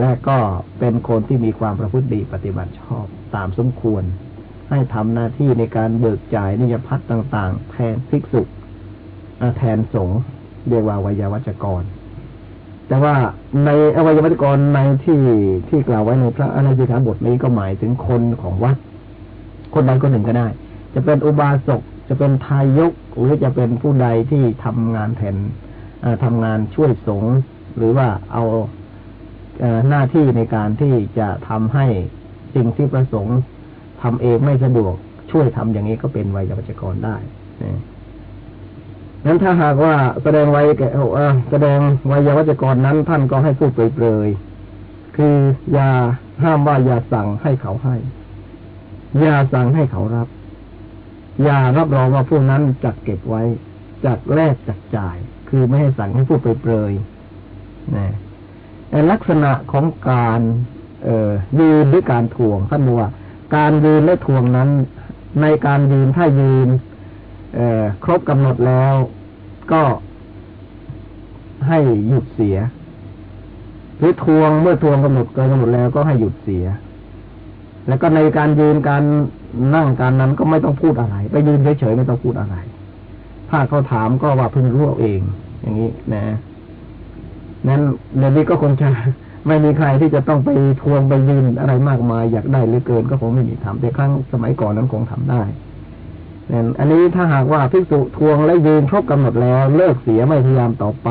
และก็เป็นคนที่มีความประพฤติดีปฏิบัติชอบตามสมควร ให้ทำหน้าที่ในการเบิกจ่ายนิยพัฒต่าง ๆ แทนภิกษุแทนสงฆ์เรียกว่าวิยาวัจกร แต่ว่าในอวัยวัจกรในที่ที่กล่าวไว้ในพระอนาจิกาบทนี้ก็หมายถึงคนของวัด คนใดคนหนึ่งก็ได้ จะเป็นอุบาสกจะเป็นทายกหรือจะเป็นผู้ใดที่ทำงานแทนทำงานช่วยสงฆ์หรือว่าเอาหน้าที่ในการที่จะทำให้สิ่งที่ประสงค์ทำเองไม่สะดวกช่วยทำอย่างนี้ก็เป็นวัยวัจกรได้นั้ นั้นถ้าหากว่าแสดงไวัยแก่แสดงวัยวัจกรนั้น ท่านก็ให้พูดเปรยๆคืออย่าห้ามว่าอย่าสั่งให้เขาให้อย่าสั่งให้เขารับ อย่ารับรองว่าผู้นั้นจัดเก็บไว้จัดแลกจัดจ่าย คือไม่ให้สั่งให้พูดเปรยๆนะลักษณะของการเอ่อยืนหรือการถ่วงท่านบอกว่า การยืนและทวงนั้น ในการยืนถ้ายืน ครบกำหนดแล้วก็ให้หยุดเสีย หรือทวงเมื่อทวงกำหนดเกินกำหนดแล้วก็ให้หยุดเสีย แล้วก็ในการยืนการนั่งการนั้นก็ไม่ต้องพูดอะไร ไปยืนเฉยๆไม่ต้องพูดอะไร ถ้าเขาถามก็ว่าพึงรู้เองอย่างนี้นะนั้นเดี๋ยวนี้ก็คงจะไม่มีใครที่จะต้องไปทวงไปยืนอะไรมากมายอยากได้หรือเกิน ก็คงไม่มีทำแต่ครั้งสมัยก่อนนั้นคงทำได้ อันนี้ถ้าหากว่าภิกษุทวงและยืนครบกำหนดแล้ว เลิกเสียไม่พยายามต่อไป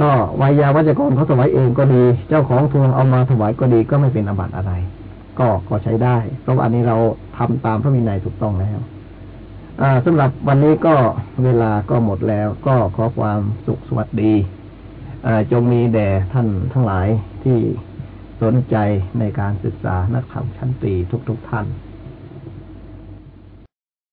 ก็วายาวัจกรเขาถวายเองก็ดี เจ้าของทวงเอามาถวายก็ดีก็ไม่เป็นอบัติอะไร ก็ก็ใช้ได้ เพราะอันนี้เราทำตามพระมินัยถูกต้องแล้วอ่าสำหรับวันนี้ก็เวลาก็หมดแล้ว ก็ขอความสุขสวัสดีจงมีแด่ท่านทั้งหลายที่สนใจในการศึกษานักธรรมชั้นตีทุกๆทท่าน